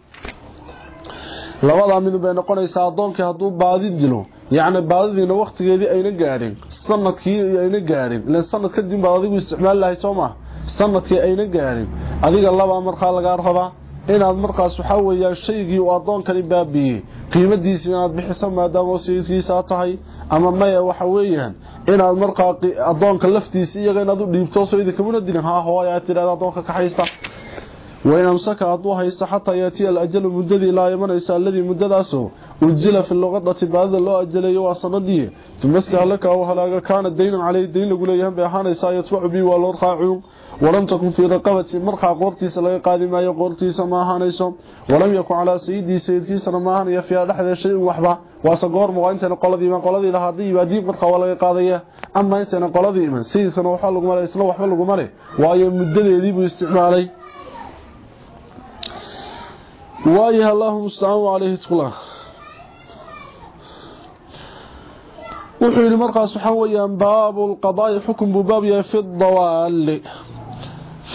labadaa mid bay noqonaysaa adoonkii hadduu baadi dilo yacni baadidiina waktigeedii ayna gaadhin sanadkii ayna gaadhin ilan sanad kadib baad adigu isticmaali lahay soo maa sanadkii ayna gaadhin adiga labaa markaa lagaa rabaa inaad markaas waxaa weeyaan shaygii uu adoonkani baabiyey qiimadiisi inaad bixiso maadaama sayidkiisaa tahay ama maya waxa weeyaan inaad markaa adoonka laftiisa iyaga inaad u dhiibto sayidi kamuna dilin haa hooy aad tidhahda adoonka ka haysta wain amsaka hadduu haysto xataa yaatiya alajalu muddadii laa imanaysa alladii muddadaaso ujila fi luqadati baadida loo ajalayo waa sanadii uma istahlaka u halaaga kaana daynan caleyh dayn lagu leeyahan bay ahaanaysaa yatbacu bi waa loo raacuun ولم تكن في رقبة مرخا قورتي سلاي قادي ما سماها سماهانيسو ولم يكن على سيدي سيدي سماهان يا فيا دخد شيء وخبا واسغور مو انت قولدي ما قولدي لا هدي با دي مرخا ولا قاديا أما انت قولدي من سيدي سنة وخا لو مالي اسلو وخا لو مالي واي مدديدي بو استعمالي. واي اللهم صل عليه تقلا وحي لمرقى سحويا باب القضاء حكم بباب في الضوال.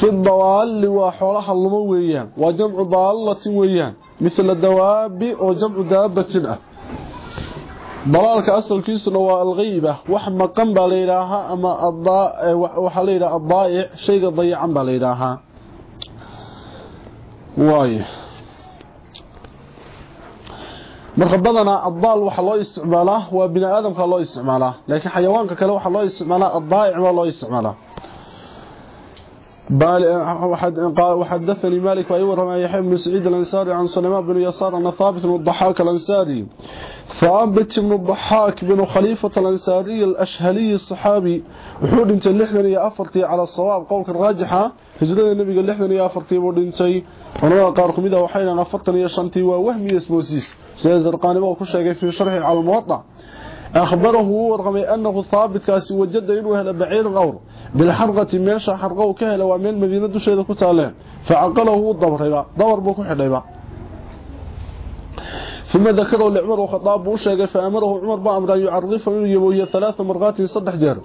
في الضوال وحولها اللمويان وجمع ضالة ويان مثل الدواب وجمع دابة. ضلالك أصل كيس نواء الغيبة وحما قنب ليلاها أما وحليل الضائع شيء ضيعا بليلاها. وايه مخبضنا الضال وحلو يستعماله وبناء آدم الله يستعماله لكن حيوانك كلو الله يستعماله الضائع الله يستعماله وحدثني مالك وأيوة رمى يحيى بن سعيد الأنساري عن سليمان بن يسار أن ثابت بن الضحاك الأنساري ثابت بن الضحاك بن خليفة الأنساري الأشهلي الصحابي وحود انت اللحن يا أفرتي على الصواب قولك الراجحة هجرة النبي قال اللحن يا أفرتي ودنتي ونرى قاركم إذا وحينا أفرتني يشنتي ووهمي اسموسيس سيزر قانبا وكشا في شرح على الموضع أخبره ورغمي أنه ثابت كاسي وجد إنه هلا بعير غور بالحرقة ماشا حرقه كهلا ومن مدينة دوشيدة كتالين فعقله الضبر ضبر بوكو حليبا ثم ذكره لعمر وخطاب وشيغ فأمره عمر بأمر أن يعرفه إنه يبوي ثلاث مرغات صدح جير.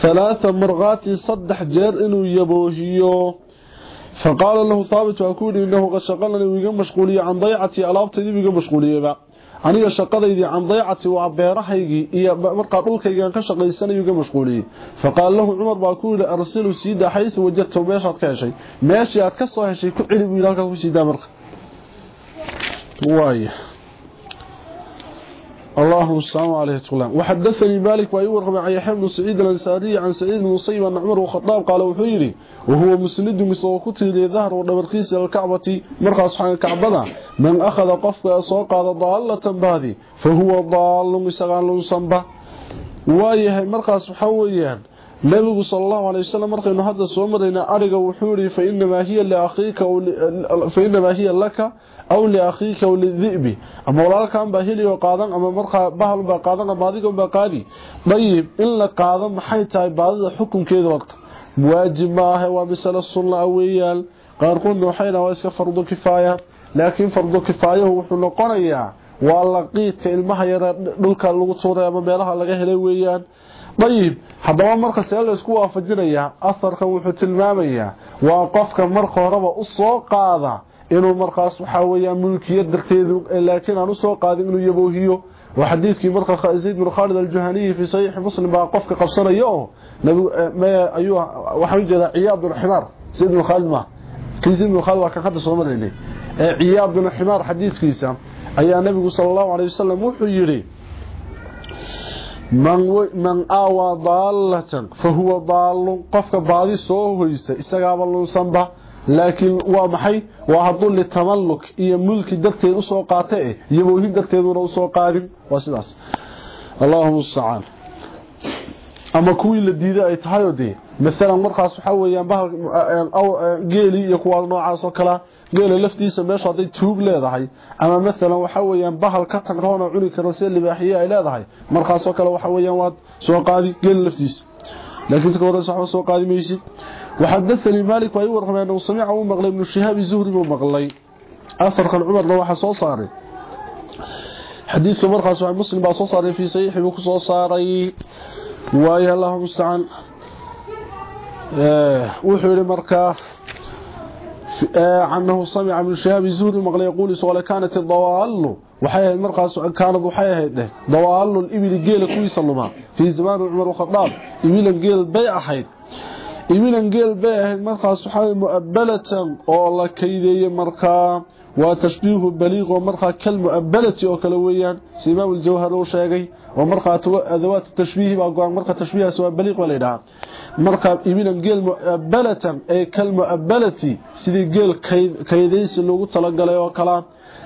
ثلاث مرغات صدح جير إنه يبوهيه فقال له ثابت وأكون إنه قد شغلني ويقى مشغولية عن ضيعتي ألابتني ويقى مشغولية بقى aniga shaqadaydii can daycati waa beerahaygii iyo markaa dhulkaygaan ka shaqaysanayo ga mashquuliyey. Faqaala lahu cumar baa ku yidhi arsilu siidaa xaysu wajadta meeshaad ka heshay. Meeshii aad ka soo heshay ku celi buu yidhi halkaa ku siidaa marka اللهم السلام عليه وسلم وحدثني مالك وأيوه عن يحيى بن سعيد الأنساري عن سعيد بن مصيب أن عمر وخطاب قال وحيري وهو مسند مسوكته لظهر ودبركيس الكعبة مرقى سبحان الكعبة. من أخذ قفك أسوق هذا ضالة بادي فهو ضال مسغال صنبة. waayahay markaas waxa weeyaan nabigu sallallahu alayhi wasallam markaynu hadda soo marayna ariga wuxuu fa inma hiya laka aw li akhiika aw lidhibi ama walaalkan baa hiliyo qaadan ama markaa bahal baa qaadan ama adiga baa qaadi. Dayib in la qaado maxay tahay baadida xukunkeeda waqti? Waajib ma aha waa misala sunna weeyaan. Qaarkoodna waxayna waa iska fardu kifaaya laakiin fardu kifaayahu wuxuu noqonayaa waa laqiidka ilmaha yar dhulka lagu tuuray ama meelaha laga helay weeyaan. Dayib haddaba marka see la isku waafajinayaa asarkan wuxuu tilmaamayaa waa qofka marka horeba u soo qaada inuu markaas waxa weeyaa mulkiyad darteedu laakiin aan u soo qaadin inuu yaboohiyo. وحديثك مرخ خالد بن خالد الجهني في صحيح مسلم بقى قفك قبصنيو نبي ما ايوه waxaan jeeda ciyaad bin ximaar. Sid bin khalid ma kiisid bin khalid waa ka qad soo marinay ciyaad bin ximaar xadiiskiisa ayaa nabigu sallallahu alayhi wasallam wuxuu yiri man man awa dallatan fa huwa dallu qofka baadi soo hoysa isagaaba lunsanba laakiin waa maxay? Waa hadduu litamalluk iyo mulki darteed u soo qaata eh iyo mawhib darteeduna u soo qaadin? Waa sidaas. Allahuma mustacaan ama kuwii la diiday ay tahayoo dee maalan markaas waxa weeyaan eh, eh, geelii iyo kuwaa noocaas oo kalea geela laftiisa meesha aday tuug leedahay ama maalan waxaa weyaan bahal ka tagroona cuni karan see libaaxiye ay leedahay markaasoo kale waxaa weyaan waad soo qaadi geela laftiisa. Laakiin hore soo qaadi وحدثني مالك واي ورمى انه سمع ومغلى ابن شهاب الزهري ومغلى اثر كان عمر لو waxa soo saaray xadiiska markaas waa muslim baa soo saaray fi sahih buu ku soo saaray waay allah musta'an ee عنه سمع من شهاب الزهري مغلى يقول سؤال كانت الضوال waxay ahayd markaas kaanad waxay ahayd dawaalul ibil geel ku isaluma fi zaman umar khadaab ibil geel ibilan geel bay ahayd markaas waxaa mu'abbalatan oo la kaydeeyey markaa waa tashbiihu baliiq oo markaa kal mu'abbalati oo kale weeyaan. Si imaam uu sheegay oo markaa adawaat tashbiih baa go'an marka tashbiihaas waa baliiq wala yidhaha markaa ibinan geel mu'abalatan ay kalmu'abalati sidii geel kaydaysi loogu talagalay oo kalaa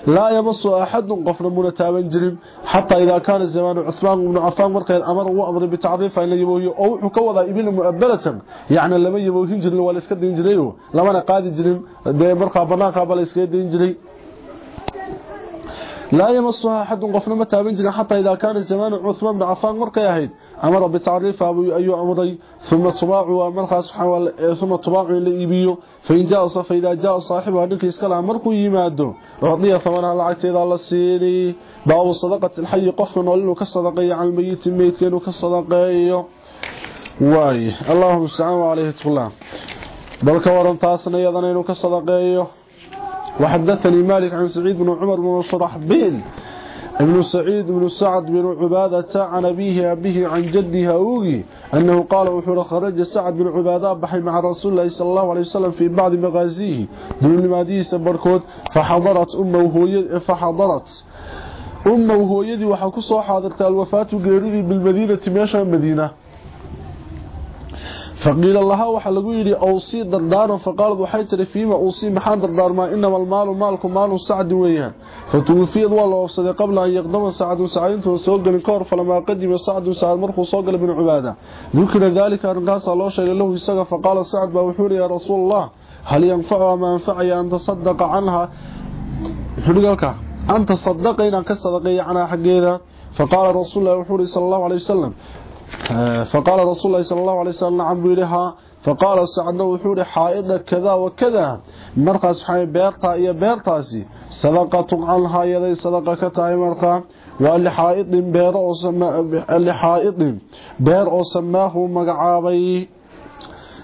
laa yamasu axadun qofna muna taaban jirin. Xataa idaa kaana zamaanu cuhmaan ibnu marka amar ugu amray bitacriifa in la yaboohiyo oo wuxuu ka wadaa ibina mu'abalatan yacni lama yaboohin jirin waa la iska dayn jiray lamana qaadi jirin. Dee markaa bannaankaaba la iskaga dayn jiray. لا يمسها أحد قفنا متابا جرم حتى إذا كان زمان عثمان بن عفان مرقى يهيد. أمر بتعريف أبو أي أمري ثم طباع ومرقى سبحانه ثم طباع لإبيه فإن جاء فإذا جاء صاحبها نك اسكلا مركو يمادو رضي ثمنها لعجتيدا الله سيني باب صدقة الحي قفنا ولو كصدقي عن الميت ميت كانوا كصدقي واي. اللهم استعان عليه تقول بل كورن تاسنا يدنا انه كصدقي وحدثني مالك عن سعيد بن عمر بن شرحبيل ابن سعيد بن سعد بن عبادة عن أبيه أبيه عن جده أوغي أنه قال وحور خرج سعد بن عبادة بحي مع رسول الله صلى الله عليه وسلم في بعض مغازيه دون لماديه سبركود فحضرت أمه فحضرت أمه هويدي وحكسوا حاضرت الوفاة قريبي بالمدينة ميشا المدينة فقيل الله وحا لغو يري أوصي دردار فقال ابو حيتر فيما أوصي محان دردار ما إنما المال مالكم مال سعد وياه فتوفي ادوا الله وصدي قبل أن يقدم سعد سعيد وسوق الكور فلما قدم سعد سعد مرخو سوق بن عبادة. ذكر ذلك ان انقاص الله شيء له اسغا فقال سعد ابو حوري يا رسول الله هل ينفع ما ينفع يا أن تصدق عنها؟ فدغلك أنت صدق ان كصدقي عنها يعني حقيده فقال رسول الله صلى الله عليه وسلم فقال رسول الله صلى الله عليه وسلم نعم بيلها فقال سعد وحور حائض كذا وكذا. مرقس حي بيرتا يا بيرتاسي صدقة عنها يدي صدقة كتاي مرقا والحائض بير أو سما الحائض بير سماه مغعابي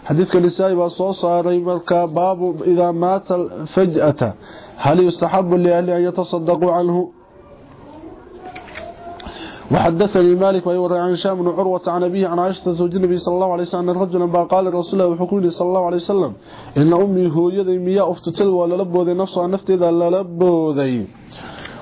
حديث مرقا باب إذا مات فجأة هل يستحب لاهل أن يتصدقوا عنه؟ وحدثني مالك وهو عن شام بن عروة عن ابي عن عائشة زوج النبي صلى الله عليه وسلم أن رجلا قال رسول الله وحكم لي صلى الله عليه وسلم إن أمي هو هويدي ميا افتتل ولا لبو ذي لبودي نفسها نفتيدا لا لبو ذي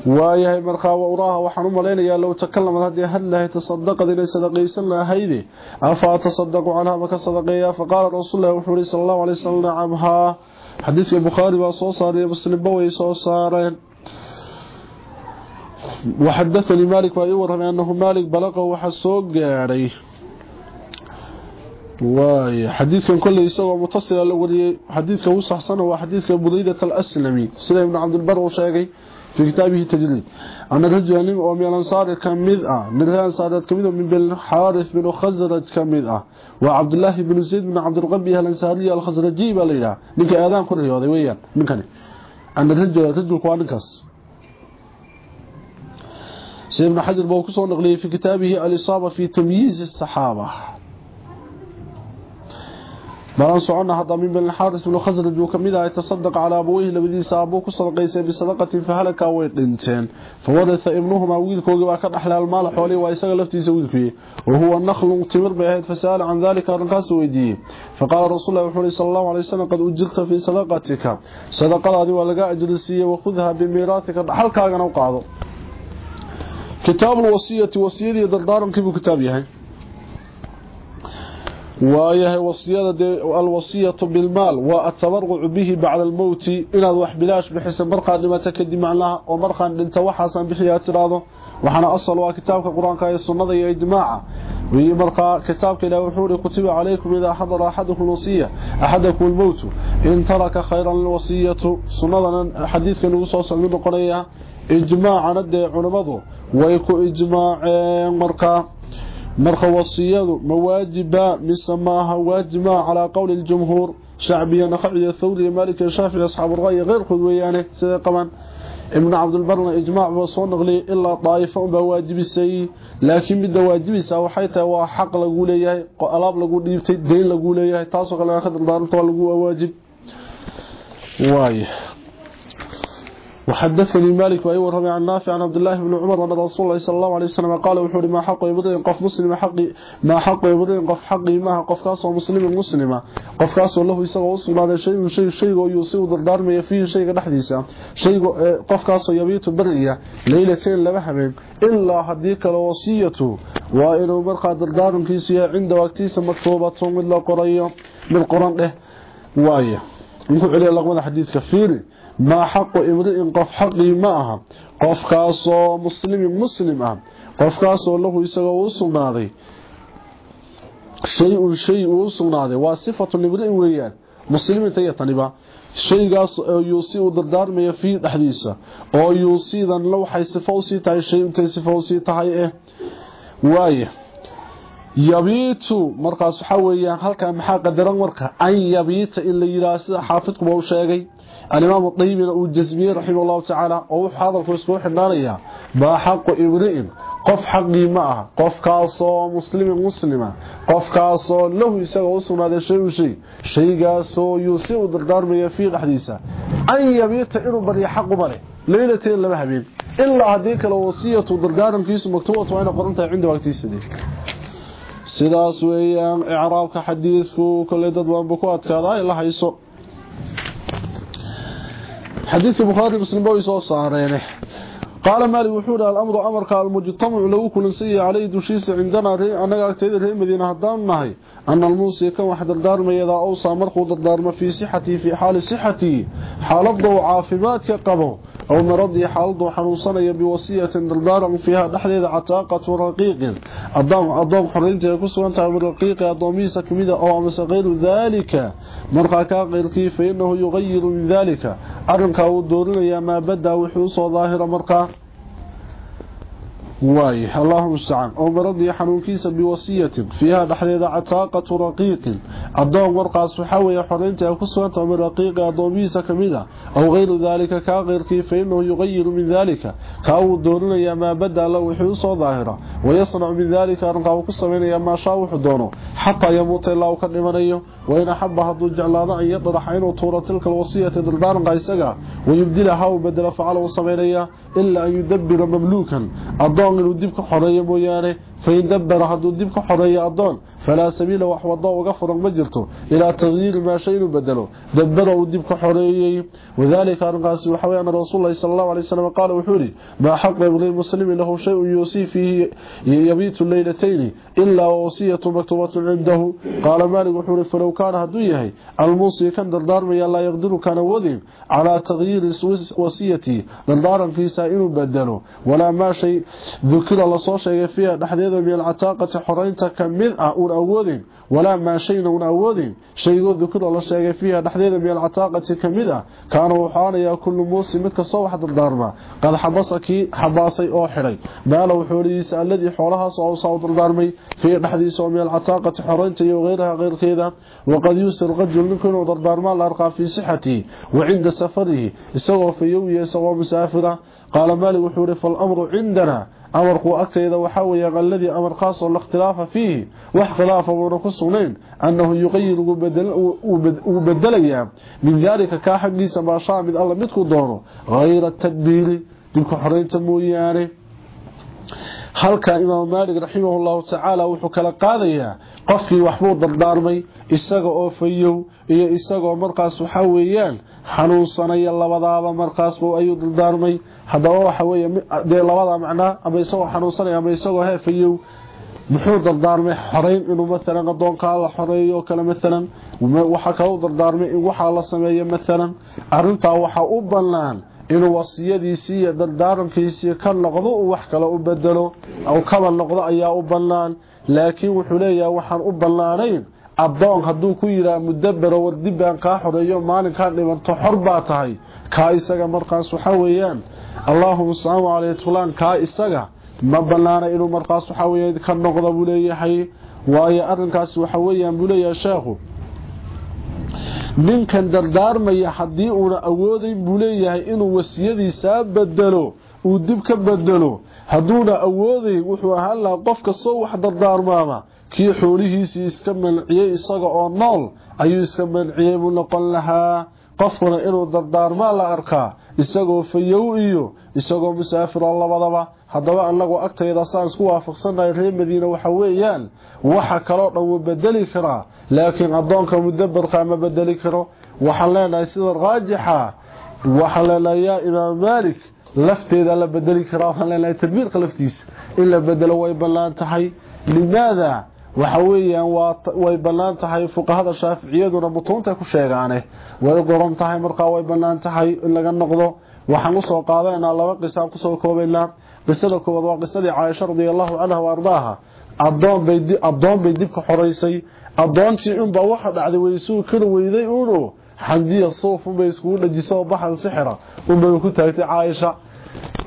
ويا مرخا وراها وحنم علينا يا لو تكلم هذه هل لا تصدق ليس صدقي سن هيدي؟ أفا أتصدق عنها بك صدقيا فقال رسول الله وحكم صلى الله عليه وسلم عمها حديث البخاري وصوصاري ومسلم بوي صوصارين وحدثني مالك ويورهم أنه مالك بلغه وحسوق قاري واي حديث كان كله يسوى متصل حديث كان وصح سنة وحديث كان بريدة الأسلمي. سيدة بن عبد البر وشاقي في كتابه تجريد أن الرجل ومن الأنصار كان مذأة من الأنصار كان مذأة من بن حارث بن خزرج كان مذأة وعبد الله بن زيد بن عبد الرقبي الأنصاري الخزرجي بليلا. منك آذان كله هذا ويان من أن الرجل رجل قوانكس. سيد ابن حجر بوكسو نقليه في كتابه الإصابة في تمييز الصحابة. بلان سعونا هذا من بن الحارث بن خزرج وكمدا يتصدق على أبويه لبدي سابوه كصدقيس بصدقة فهلك ويقنتين فورث ابنهما ويلكوغي وكان أحلى المال حولي ويساق لفتي سويلكي وهو النخل تمر بهيد فسأل عن ذلك رنقاس ويديه فقال رسول الله وحولي صلى الله عليه وسلم قد أجلت في صدقتك. صدقة هذه ولقاء أجلسية وخذها بميراثك. حلقا نوقعه كتاب الوصية وصية دردارن كيف كتاب يهي. ويهي وصية الوصية بالمال والتبرع به بعد الموت. إلى ذو بلاش بحيث مرقى لما تكدم عنها ومرقى انت وحسن بحيات راضه وحنا أصل وكتابك القرآن كاي السنة يا إجماعة ويمرقى كتابك إلى وحوري كتب عليكم إذا حضر أحدكم الوصية أحدكم الموت. إن ترك خيرا الوصية سنة حديث كان يوصى من قرية. إجماع آه، دي عنمضو ويكو اجماعين مرقى مرقا وصيادو مواجبا سماها واجماع على قول الجمهور. شعبيا نخعي الثوري مالك الشافي أصحاب الغاية غير خذوياني يعني. سيدي قمان ابن عبد البرنا إجماع وصونغ لي إلا طائفة بواجب السي لكن بالواجب سا وحيته وحق لاغولاي قلاب لاغو ديبتي دين لاغولاي تاسو قلا خدمه دارته لاغو واجب. واي. وحدثني مالك وأيوة ربي عن نافع عن عبد الله بن عمر أن رسول الله صلى الله عليه وسلم قال وحوري ما حق يبدين قف مسلم حقي ما حق يبدين قف حقي ما قف كاس مسلم مسلمة قف كاس والله يسوى وصل هذا شيء شيء شيء يوصي دردار ما فيه شيء دحديسا شيء قف كاس يبيت برية ليلتين لما حبين إلا هديك الوصية وإنه مرقى دردار كيسيا عند وقتيس مكتوبة من قرية من قرآن له وآية. Xaqii ma aha qofkaasoo muslimin muslim ah qofkaasoo lahu isagoo u sugnaaday shay-un shay uu u sugnaaday waa sifatu imri'in weeyaan muslimiinta iyo taniba shaygaas oo yuusi uu dardaarmaya fii dhexdiisa oo yuusidan la waxay sifo usii tahay shay intay sifo usii tahay eh waaye yabiitu markaas waxa weeyaan halka maxaa qadaran marka an yabiita in la yiraahdo sida xaafidku uu sheegay. Al-imam at-tayyib uu jazmiyay rahimahullahu ta'ala oo hadalku isku xidhanaya ba xaqu ibri'in qof xaqi ma aha qof kaasoo muslimi muslima qof kaasoo lahu isaga u sugnaaday shay u shay shaygaasoo yuusi u dardaarmaya fi dhaxdiisa an yabiita inuu bari xaq male leeyateen laba habeen. Ilaa haddii kale wasiyatu dardaarankiisu maktuubatu ayna qoran tahay cinda waqtiisa sidaas weeyaan icraabka xadiidku kole dad baanbu ku adkaadaa la hayso xadiidka bukhaari muslim bay soo saareen qaala maalik wuxuu dhaha alamru amarka almujtamacu lagu kulansiiyay calayhi dushiisa cindanaa annaga agteeda reer madiina haddaan nahay ana almuusi kan wax dardaarmayadaa owsaa markuu dardaarmo fii sixatii fii xaali sixatii xaaladda uu caafimaadka qabo أو مرضي حالده حنوصنيا بوصية دردارا فيها دحديد عتاقة رقيق. أضام أضام حرينته يكسو أنت من رقيق أضاميسا كميدا أو عمس غير ذلك. مرقاكا غير كيف فإنه يغير من ذلك. أرنكا ودورنا ما بدأ وحوص ظاهر مرقا واي. اللهم استعان أو مرضي حنونكيسا بوصية فيها دحديد عتاقة رقيق. الضوء ورقاس وحاوية حرينته كسوة من رقيق أضوميسا كميدا أو غير ذلك كغير كيف فإنه يغير من ذلك. كاو دورنا ما بدأ له وحوص ظاهرة. ويصنع من ذلك أرنقا كسوين ما شاء وحدونه حتى يموت الله كنمانيه وإن أحب هذا جعلانا أن يطرح عينه طورة تلك الوصية دردارا قيسقا. ويبدلها وبدل فعله وصمينيه إلا أن يدبر مملوكا. الضوء inuu dib ka xoreeyo mooyaane fain dabara hadduu dib ka xoreeyo addoon فلا سبيل وحو الله وقفرا مجلتو إلى تغيير ما شيء بدلو. دبدا وديبك حريي وذلك أرغاسي وحوي أن رسول الله صلى الله عليه وسلم قال وحوري ما حق يبغي المسلم إنه شيء يوصي فيه يبيت الليلتين إلا ووصية مكتوبة عنده. قال مالك وحوري فلو كان هدويه الموصي كان دردار ما يلا يقدر كان وذيب على تغيير وصيتي دردارا في سائل بدلو. ولا ما شيء ذكر الله صلى الله عليه وسلم فيها. نحن يدعو من العتاقة حرينتا كمذ أقول awoodin walaa maa shayna uun awoodin shaygoo dukira la sheegay fiiha dhexdeeda min alcataaqati ka mid ah kaana wuxuu aanayaa kullu muusi mid kastoo wax dardaarma qad xabasa kii xabaasay oo xidhay maala wuxuulihiisa alladii xoolahaas ousaa u dardaarmay fiihi dhexdiisa oo min alcataaqati xoraynta iyo hayraha keyrkeeda waqad yuusir rajul ninku inuu dardaarmaa la arqaa fii sixatihi wa cinda safarihi isagoo fayowiya isagoo musaafira qaala maalik wuxuu yihi faalamru cindana alladii amar khaasoo la ikhtilaafa fiihi wax khilaafa buuna ku sugnayn annahu yuqayir wuu bedelayaa min daalika kaa xaggiisa maashaa mid alla midku doono hayra tadbiiri dibka xoraynta mooyaane halka imaam maalik raximahullahu tacaala wuxuu kala qaadayaa qofkii waxbuu dardaarmay isaga oo fayow iyo isagoo markaas waxaa weeyaan xanuunsanaya labadaaba markaas ayuu dardaarmay haddaba waxa weeye dee labada macnaa ama isagoo xanuunsanaya ama isagoo heefayow muxuu dardaarmay xoreyn inuu maalan adoonkaa la xoreeyo kale maalan waxaa kale u dardaarmay in waxaa la sameeyo maalan arintaa waxaa u bannaan inuu wasiyadiisii iyo dardaarankiisii ka noqdo uu wax kale u bedelo aw kaba noqdo ayaa u bannaan. Laakiin wuxuu leeyahay waxaan u bannaanayn addoon hadduu ku yidhaha mudabero war dib baan kaa xoreeyo maalinkaa dhibanto xor baa tahay. Kaa isaga markaas waxaa weeyaan allaahuma salaam caleyh fulaan kaa isaga ma bannaana inuu markaas waxaa weya ka noqdo buu leeyahay. Waayo arrinkaasi waxa weeyaan buu leeyahay sheekhu ninkan dardaarmaya haddii uuna awoodayn buu leeyahay inuu wasiyadiisaa bedelo uu dib ka bedelo hadduuna awoodayn wuxuu ahaan lahaa qof kastoo wax dardaarmaama kii xoolihiisii iska manciyey isaga oo nool ayuu iska manciyey buu noqon lahaa. Qofkuna inuu dardaarmaa la arkaa isagoo fayow iyo isagoo musaafiro labadaba. Haddaba anagu agtayda saan isku waafaqsannahay reer madiina waxa weeyaan waxa kaloo dhan wuu bedeli karaa. Laakiin addoonka mudabarkaa ma bedeli karo. Waxaan leenahay sida raajixa waxaan leenahay yaa imaam maalik lafteeda la bedeli karaa waxaan leenahay tadbiirka laftiisa. In la bedelo way bannaan tahay. Limaada waxa weeyaan way bannaan tahay fuqahada shaaficiyaduna mutuunta ku sheegaane. Way qoran tahay markaa way bannaan tahay in laga noqdo. Waxaan u soo qaadaynaa laba qisaan ku soo koobaynaa. Qisada koowaad waa qisadii caaisha radiallahu canha wa ardaaha. Addoon bay dib ka xoraysay addoontii unbaa waxa dhacday way isuu kala weyday uunu xanjiya suuf unbay iskugu dhajiso baxan sixira unbay ku taagtay caaisha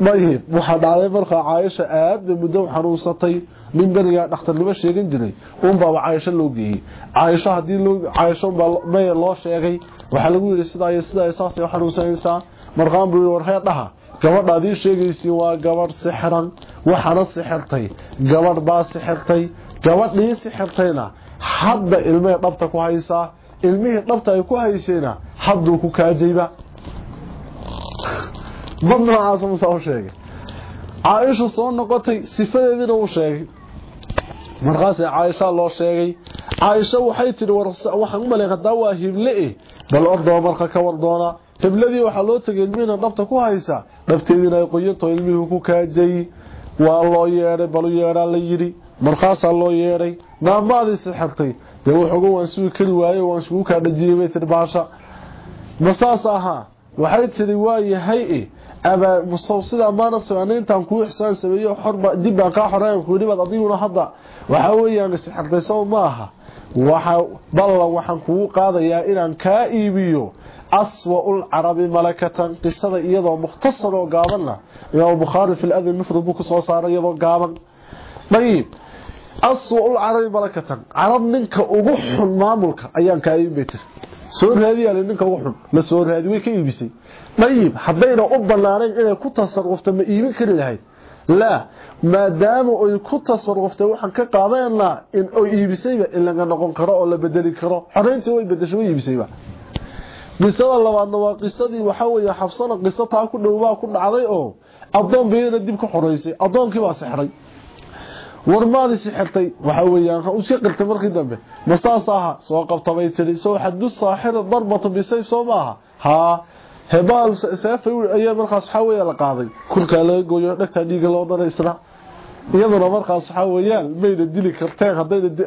dayib waxaa dhacday markaa caaisha aad bay muddo xanuunsatay. Nin berigaa dhakhtarnimo sheegan jiray. Unbaaba caaisho loo geeyey. Caaisho haddii caaisho may loo sheegay. Waxaa lagu yidhi sidaa sidaa saasay xanuunsanaysaa. Markaan buu yidhi warhee dhaha. Gabadha adii waa gabadh sixiran waxaana sixirtay. Gabadh baa sixirtay. Gabadhii sixirtayna hadda ilmay dhabta ku haysaa. Ilmihii dhabta ay ku haysayna hadduu ku kaajayba dad noocaas musa u sheegay caaisha soo noqotay sifadeediina uu sheegay markaasee caaisha loo sheegay caaisha waxay tidhi waxaan u malay hadaa waa hible eh bal ordoo marka ka war doonaa hibladii waxaa loo tegay ilmihiina dhabta ku haysa dhabteediina ay qoyanto ilmihii ku kaajay waa loo yeedhay balu yeedhaa la yidhi markaasaa loo yeedhay naamaadii sixirtay dee wuxuga waan sugi kari waaye waan iskugu kaa dhajiyey bay tihi baasha ma saas ahaa waxay tidhi waa yahay e aba musaw sida maana sameeyntaan ku ixsaan sameeyo xorba dib baan ka xoraan ku dhibad adiguna hadda waxa weeyaan sixirtayso ma aha waxa balla waxaan kugu qaadayaa inaan ka iibiyo aswa ul arabi malakatan qisada iyadoo mukhtasar oo gaaban la iyo bukhari fil adl mufrad buu soo saaray iyadoo gaaban dayib aswa ul arabi malakatan arab ninka ugu xun maamulka ayaan ka iibiyay soo raadiyaal ninka ugu xun la soo raadi way ka iibisay. Dayib haddayna u banaanayn inay ku tasarufta ma iibin kari lahayd. Laa maadaama ay ku tasaruftay waxaan ka qaadaynaa in oy iibisayba in laga noqon karo oo la bedeli karo. Xoreyntii way bedeshay way iibisayba. Qisada labaadna waa qisadii waxaa weeye xabsana qiso taa ku dhowbaa ku dhacday oo addoon bayna dib ka xoreysay. Addoonkii baa sixray warmaadi sixirtay waxa weeyaan u iska qirtay markii dambe masaas aha soo qabtabay tiri soo xadu saaxir darbatu bisayf soo maaha ha hebaal seefay ayaa markaas waxa weeyaa la qaaday kulka laga gooyo dhagta dhiiga loo daraysna iyaduna markaas waxa weeyaan mayna dili karteen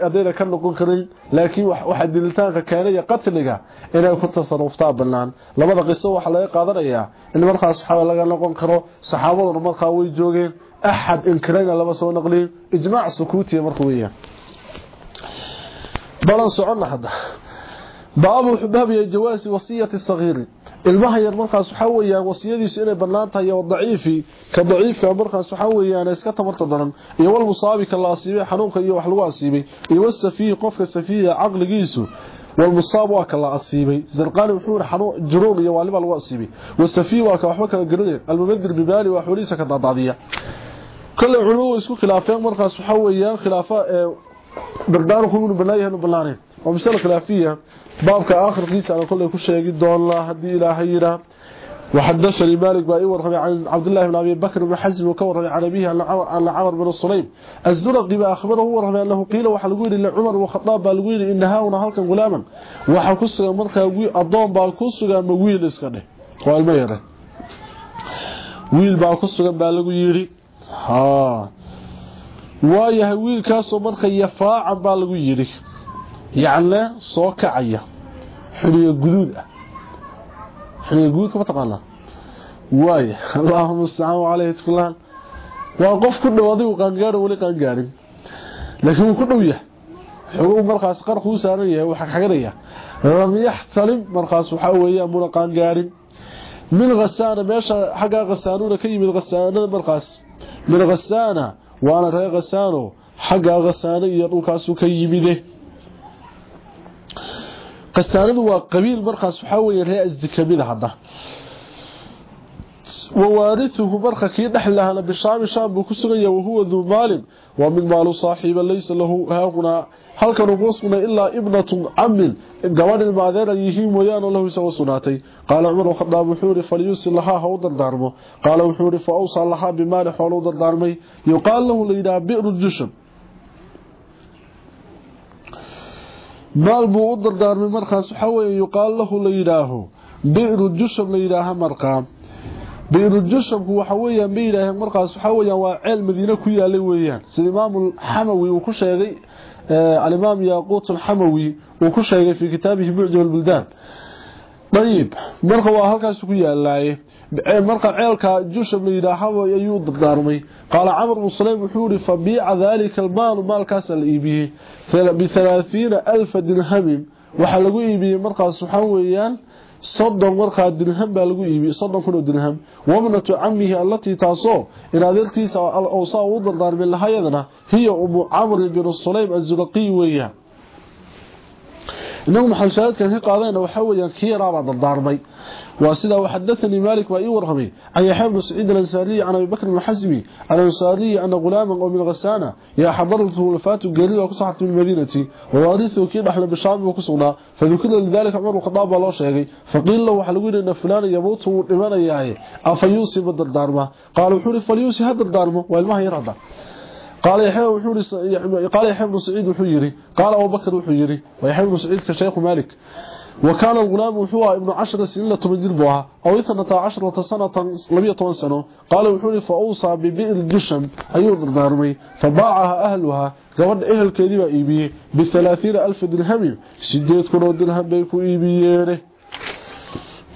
haddayna ka noqon karin laakiin waxa dilitaanka keenaya qatliga inay ku tasaruftaa bannaan labada qiso waxaa laga qaadanayaa in markaas waxa laga noqon karo saxaabaduna markaa way joogeen أحد إنكرين لما سوى نقلين إجماع سكوتي مرخوية. بلان سعونا حدا بابو يا الجواسي وصية الصغير. المها يرمرخا سحويا وصية سئنة بلانتها يا الضعيفي كضعيف كمرخا أنا نسكت مرتضرن. يا المصابي كالأصيبي حنوك يو حلواسيبي يا السفية قفك السفية عقل جيسو والمصاب وك الله زرقان وحور حنو جروق يا والبا الواسيبي والسفي وك وحو كان الممدر ببالي وحوليسه كدادديه kale culumadu isku khilaafeen markaas waxa weeyaan khilaafa ee dardaarku inuu banaayahay banaaneen waa mas'ala khilaafiya baabka aakhirkiisa aan kulay ku sheegi doonaa hadii ilaahay yira وحدثني مالك بن ورمي عن عبد الله بن ابي بكر بن حزم وكور عن ابيه عن عمر بن الصليب الزرقي باخبره ورمي انه قيل waxa lagu yiri Umar wa Khattab baa lagu yiri inaha una halkan gulaaman waxa ku sugan marka adoon baa ku sugan ma wiil iska dheh waa ilmo yar wiil baa ku sugan baa lagu yiri ha. Waayahay wiilkaasoo marka yafaacan baa lagu yiri yacni soo kacaya. Xiliyo guduud ah. Xiliyo guduudka ma taqaanaa? Waaya allahuma mustacaan caleyhi tkulaan waa qof ku dhow adigu qaangaadho weli qaangaarin. Laakiin wuu ku dhow yahay. Xogow markaas qarku u saaran yahay waxaa kaganaya lam yaxtalim markaas waxaa weeyaan muna qaangaarin من غسانة ميشا حقا غسانونا كي من غسانة برقاس من غسانة وأنا كي غسانو حقا غسانة يرقاسو كي يمينه غسانة هو قبيل برقاس حاوية هي الزكامين هذا. ووارثه برقاك يدح الله بشام شام بكسغي وهو ذو مال. ومن مالو صاحب ليس له هاغنا halkan kuma sugnay ilaa ibnatu camin gabadh ilma adeer ay yihiin mooyaane lahu isaga sugnaatay qaala cumar khadaab wuxuu yihi falyuusi lahaa ha u dardaarmo qaala wuxuu yihi fa awsaa lahaa bimaali xoolo u dardaarmay yuqaal lahu layidhaha bi'ru jusham maal buu u dardaarmay markaas waxaa weeye yuqaal lahu la yidhaaho bi'ru jusham la yidhaaha markaa bi'ru jushamku waxa weeyaan bay yidhaaheen markaas waxaa weeyaan waa ceel madiine ku yaalay weeyaan sida imaamu xamawi uu ku sheegay آه، الإمام ياقوت الحموي وكل شيء في كتابه بعد البلدان طيب مرقى وأهلك سكوية الله. مرقى عيلك جوش من إلاحه يؤد الدارمي قال عمر بن سليم حوري فبيع ذلك المال مال كاسل إيبيه بثلاثين ألف دنهم وحلقوا إيبيه مرقى سبحانه وإيان baa lagu iibiyey soddon kun oo dirham wabnatu camihi allatii taasoo in adeertiisa awsaa u dardaarmay lahayadana hiya umu camri binu sulaym azuraqiy weeyaan إنهم حل شهادة كان هقاضين وحاول ينكير يعني بعض الضاربي وسيده وحدثني مالك وإي ورهبي. أي حبل سعيد الأنسارية عن أبي بكر المحزمي. الأنسارية أن غلاما أو من غسانة. يحضرته لفات القليل وكسحت من المدينة ووارثه كيد أحلى بشام وكسونا فذكر لذلك عمر وخطاب الله شيخي. فقيل له حلوين أن فلان يموت وإيمان إياه أفيوسي بدل دارمه قالوا حولي فليوسي هدل دارمه وإلمه يرادا قال يحيى وحوري قال يحيى بن سعيد وحيري قال أبو بكر وحيري ويحيى بن سعيد كشيخ مالك. وكان الغلام وحوى ابن عشر سنين لتمجر بها. أو إثنة عشرة سنة لبية سنة. قال وحوري فأوصى ببئر الجشم أيضا الدارمي فباعها أهلها. قبل إهل كذبة إيبيه. بثلاثين ألف درهم. شديت كنو درهم بيكو إيبيه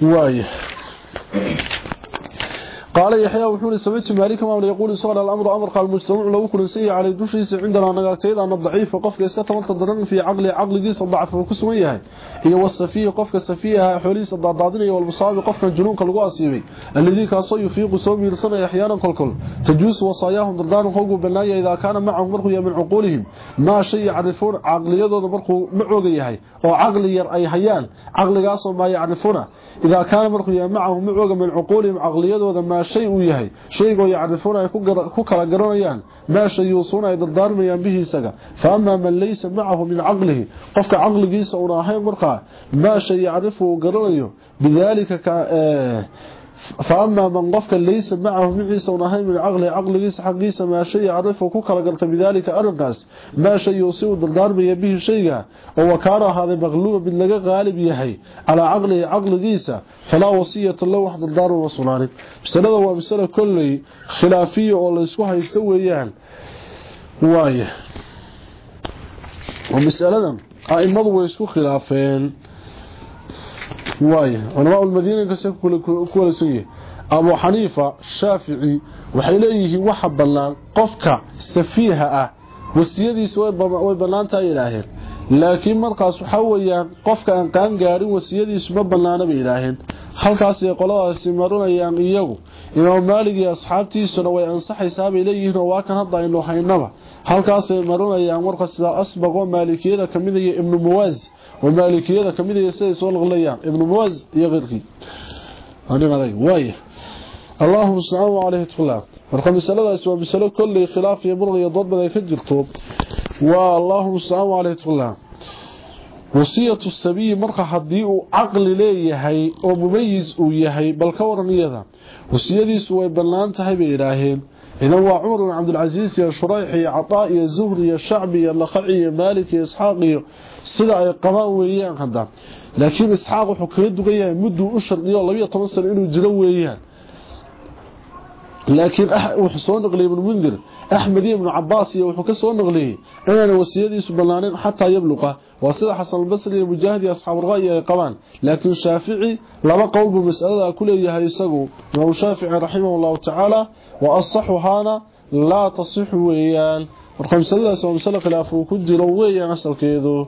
وايه قال يحيى وحول سمعت مالك ما يقول سؤال الامر أمر قال المجتمع لو كل شيء على دشيس عندنا نغاغتيد ان ضعيف قفك اسك تمنت درن في عقل عقليس ضعف كسوان yahay iyo wasafiya qofka safiyaha xooliisa daadadinaya wal musaabi qofka junuunka lagu asiibay alladii kaasoo yufiiqu soo miirsanaya axyaanan kolkol tajuus wasaayahum dardaan qogu banaaya idaa kaana macahum markuu yahay min cuquulihim maa shay yacrifuun caqliyadooda markuu macooga yahay oo caqli yar ay hayaan caqligaasoo maa yacrifuna idaa kaana markuu yahay macahum macooga min cuquulihim caqliyadooda maa shay uu yahay shaygoo yacrifuuna ay ku kala garanayaan maa shay yuusuuna ay dardaarmayaan bihi isaga fa amaa man laysa macahu min caqlihi qofka caqligiisa una ahayn markaa maa shay yacrifu uu garanayo bidaalika فأما من قفك ليس معه معيسى ونهي من عقله عقله حقيسة ما شيء يعرفه كوكا قلت بذلك أرقاس ما شيء يوصيه دردار بيبيه شيئا وكان هذا مغلوب باللغة غالب يهي على عقله عقله فلا وصية الله وحد الدار ورسولانه مسألة هو مسألة كله خلافية والله يسوها يستويان وايه ومسألة أئمضوا ويسكو خلافين waaya culamaa ulmadiina inkasta ku wanaagsan yahay abu xaniifa shaafici waxay leeyihiin waxa bannaan qofka safiiha ah wasiyadiisu way bannaantaa yidhaaheen laakiin markaas waxaa weeyaan qofka aan qaan gaarin wasiyadiisu ma bannaana bay yidhaaheen halkaasay qoladaasi marinayaan iyagu. Imaam maalig iyo asxaabtiisuna way ansaxaysaa bay leeyihiin oo waa kan hadda aynu haynaba. Halkaas ay marinayaan warka sida asbaqo maalikiyada kamid ah ibn muwaz oo maalikiyada kamid ah siday soo laqlayaan ibn muwaz iyo aniga way اللهم صل عليه وسلم marka misaladaas waa misalo kulli khilaaf iyo muran iyo dood badan ka jirto waa allahumma sallu alayhi wa wasiyatu sabiy marka hadii uu aqli leeyahay oo mumayiz uu yahay bal ka wasiyadiisu way banaan tahay bay yiraahdeen waa umar ibn abdul aziz iyo shurayh iyo ataa iyo zuhri iyo shacbi iyo laqi iyo malik iyo ishaq iyo sida ay qabaan weeyaan hadda laakiin ishaq wuxuu kaga dugan yahay muddo u shardiyo 12 sano inuu jiro weeyaan laakiin wuxuu soo أحمد بن عباس و هو كسو نقلي أنا وصيتي سبلانين حتى يبلغه و سيده حسن البصري مجاهد أصحاب الرايه قوان لكن الشافعي لما قول بمسألة كل يها وهو هو رحمه الله تعالى. وأصح هانا لا تصح ويان. وخمس الله سبحانه وتعالى خلافه كدر ويان اصل كيدو.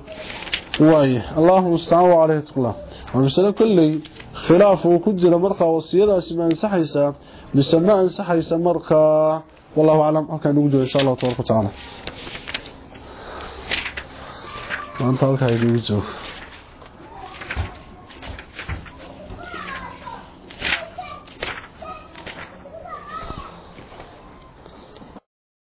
واي. اللهم صل على الله ومسألة كل خلافه كدر مرقه وصيتها سمان صحيسه بسمان صحيسه مرقى والله أعلم أكا نوجه إن شاء الله تبارك وتعالى وأنت أكا نوجه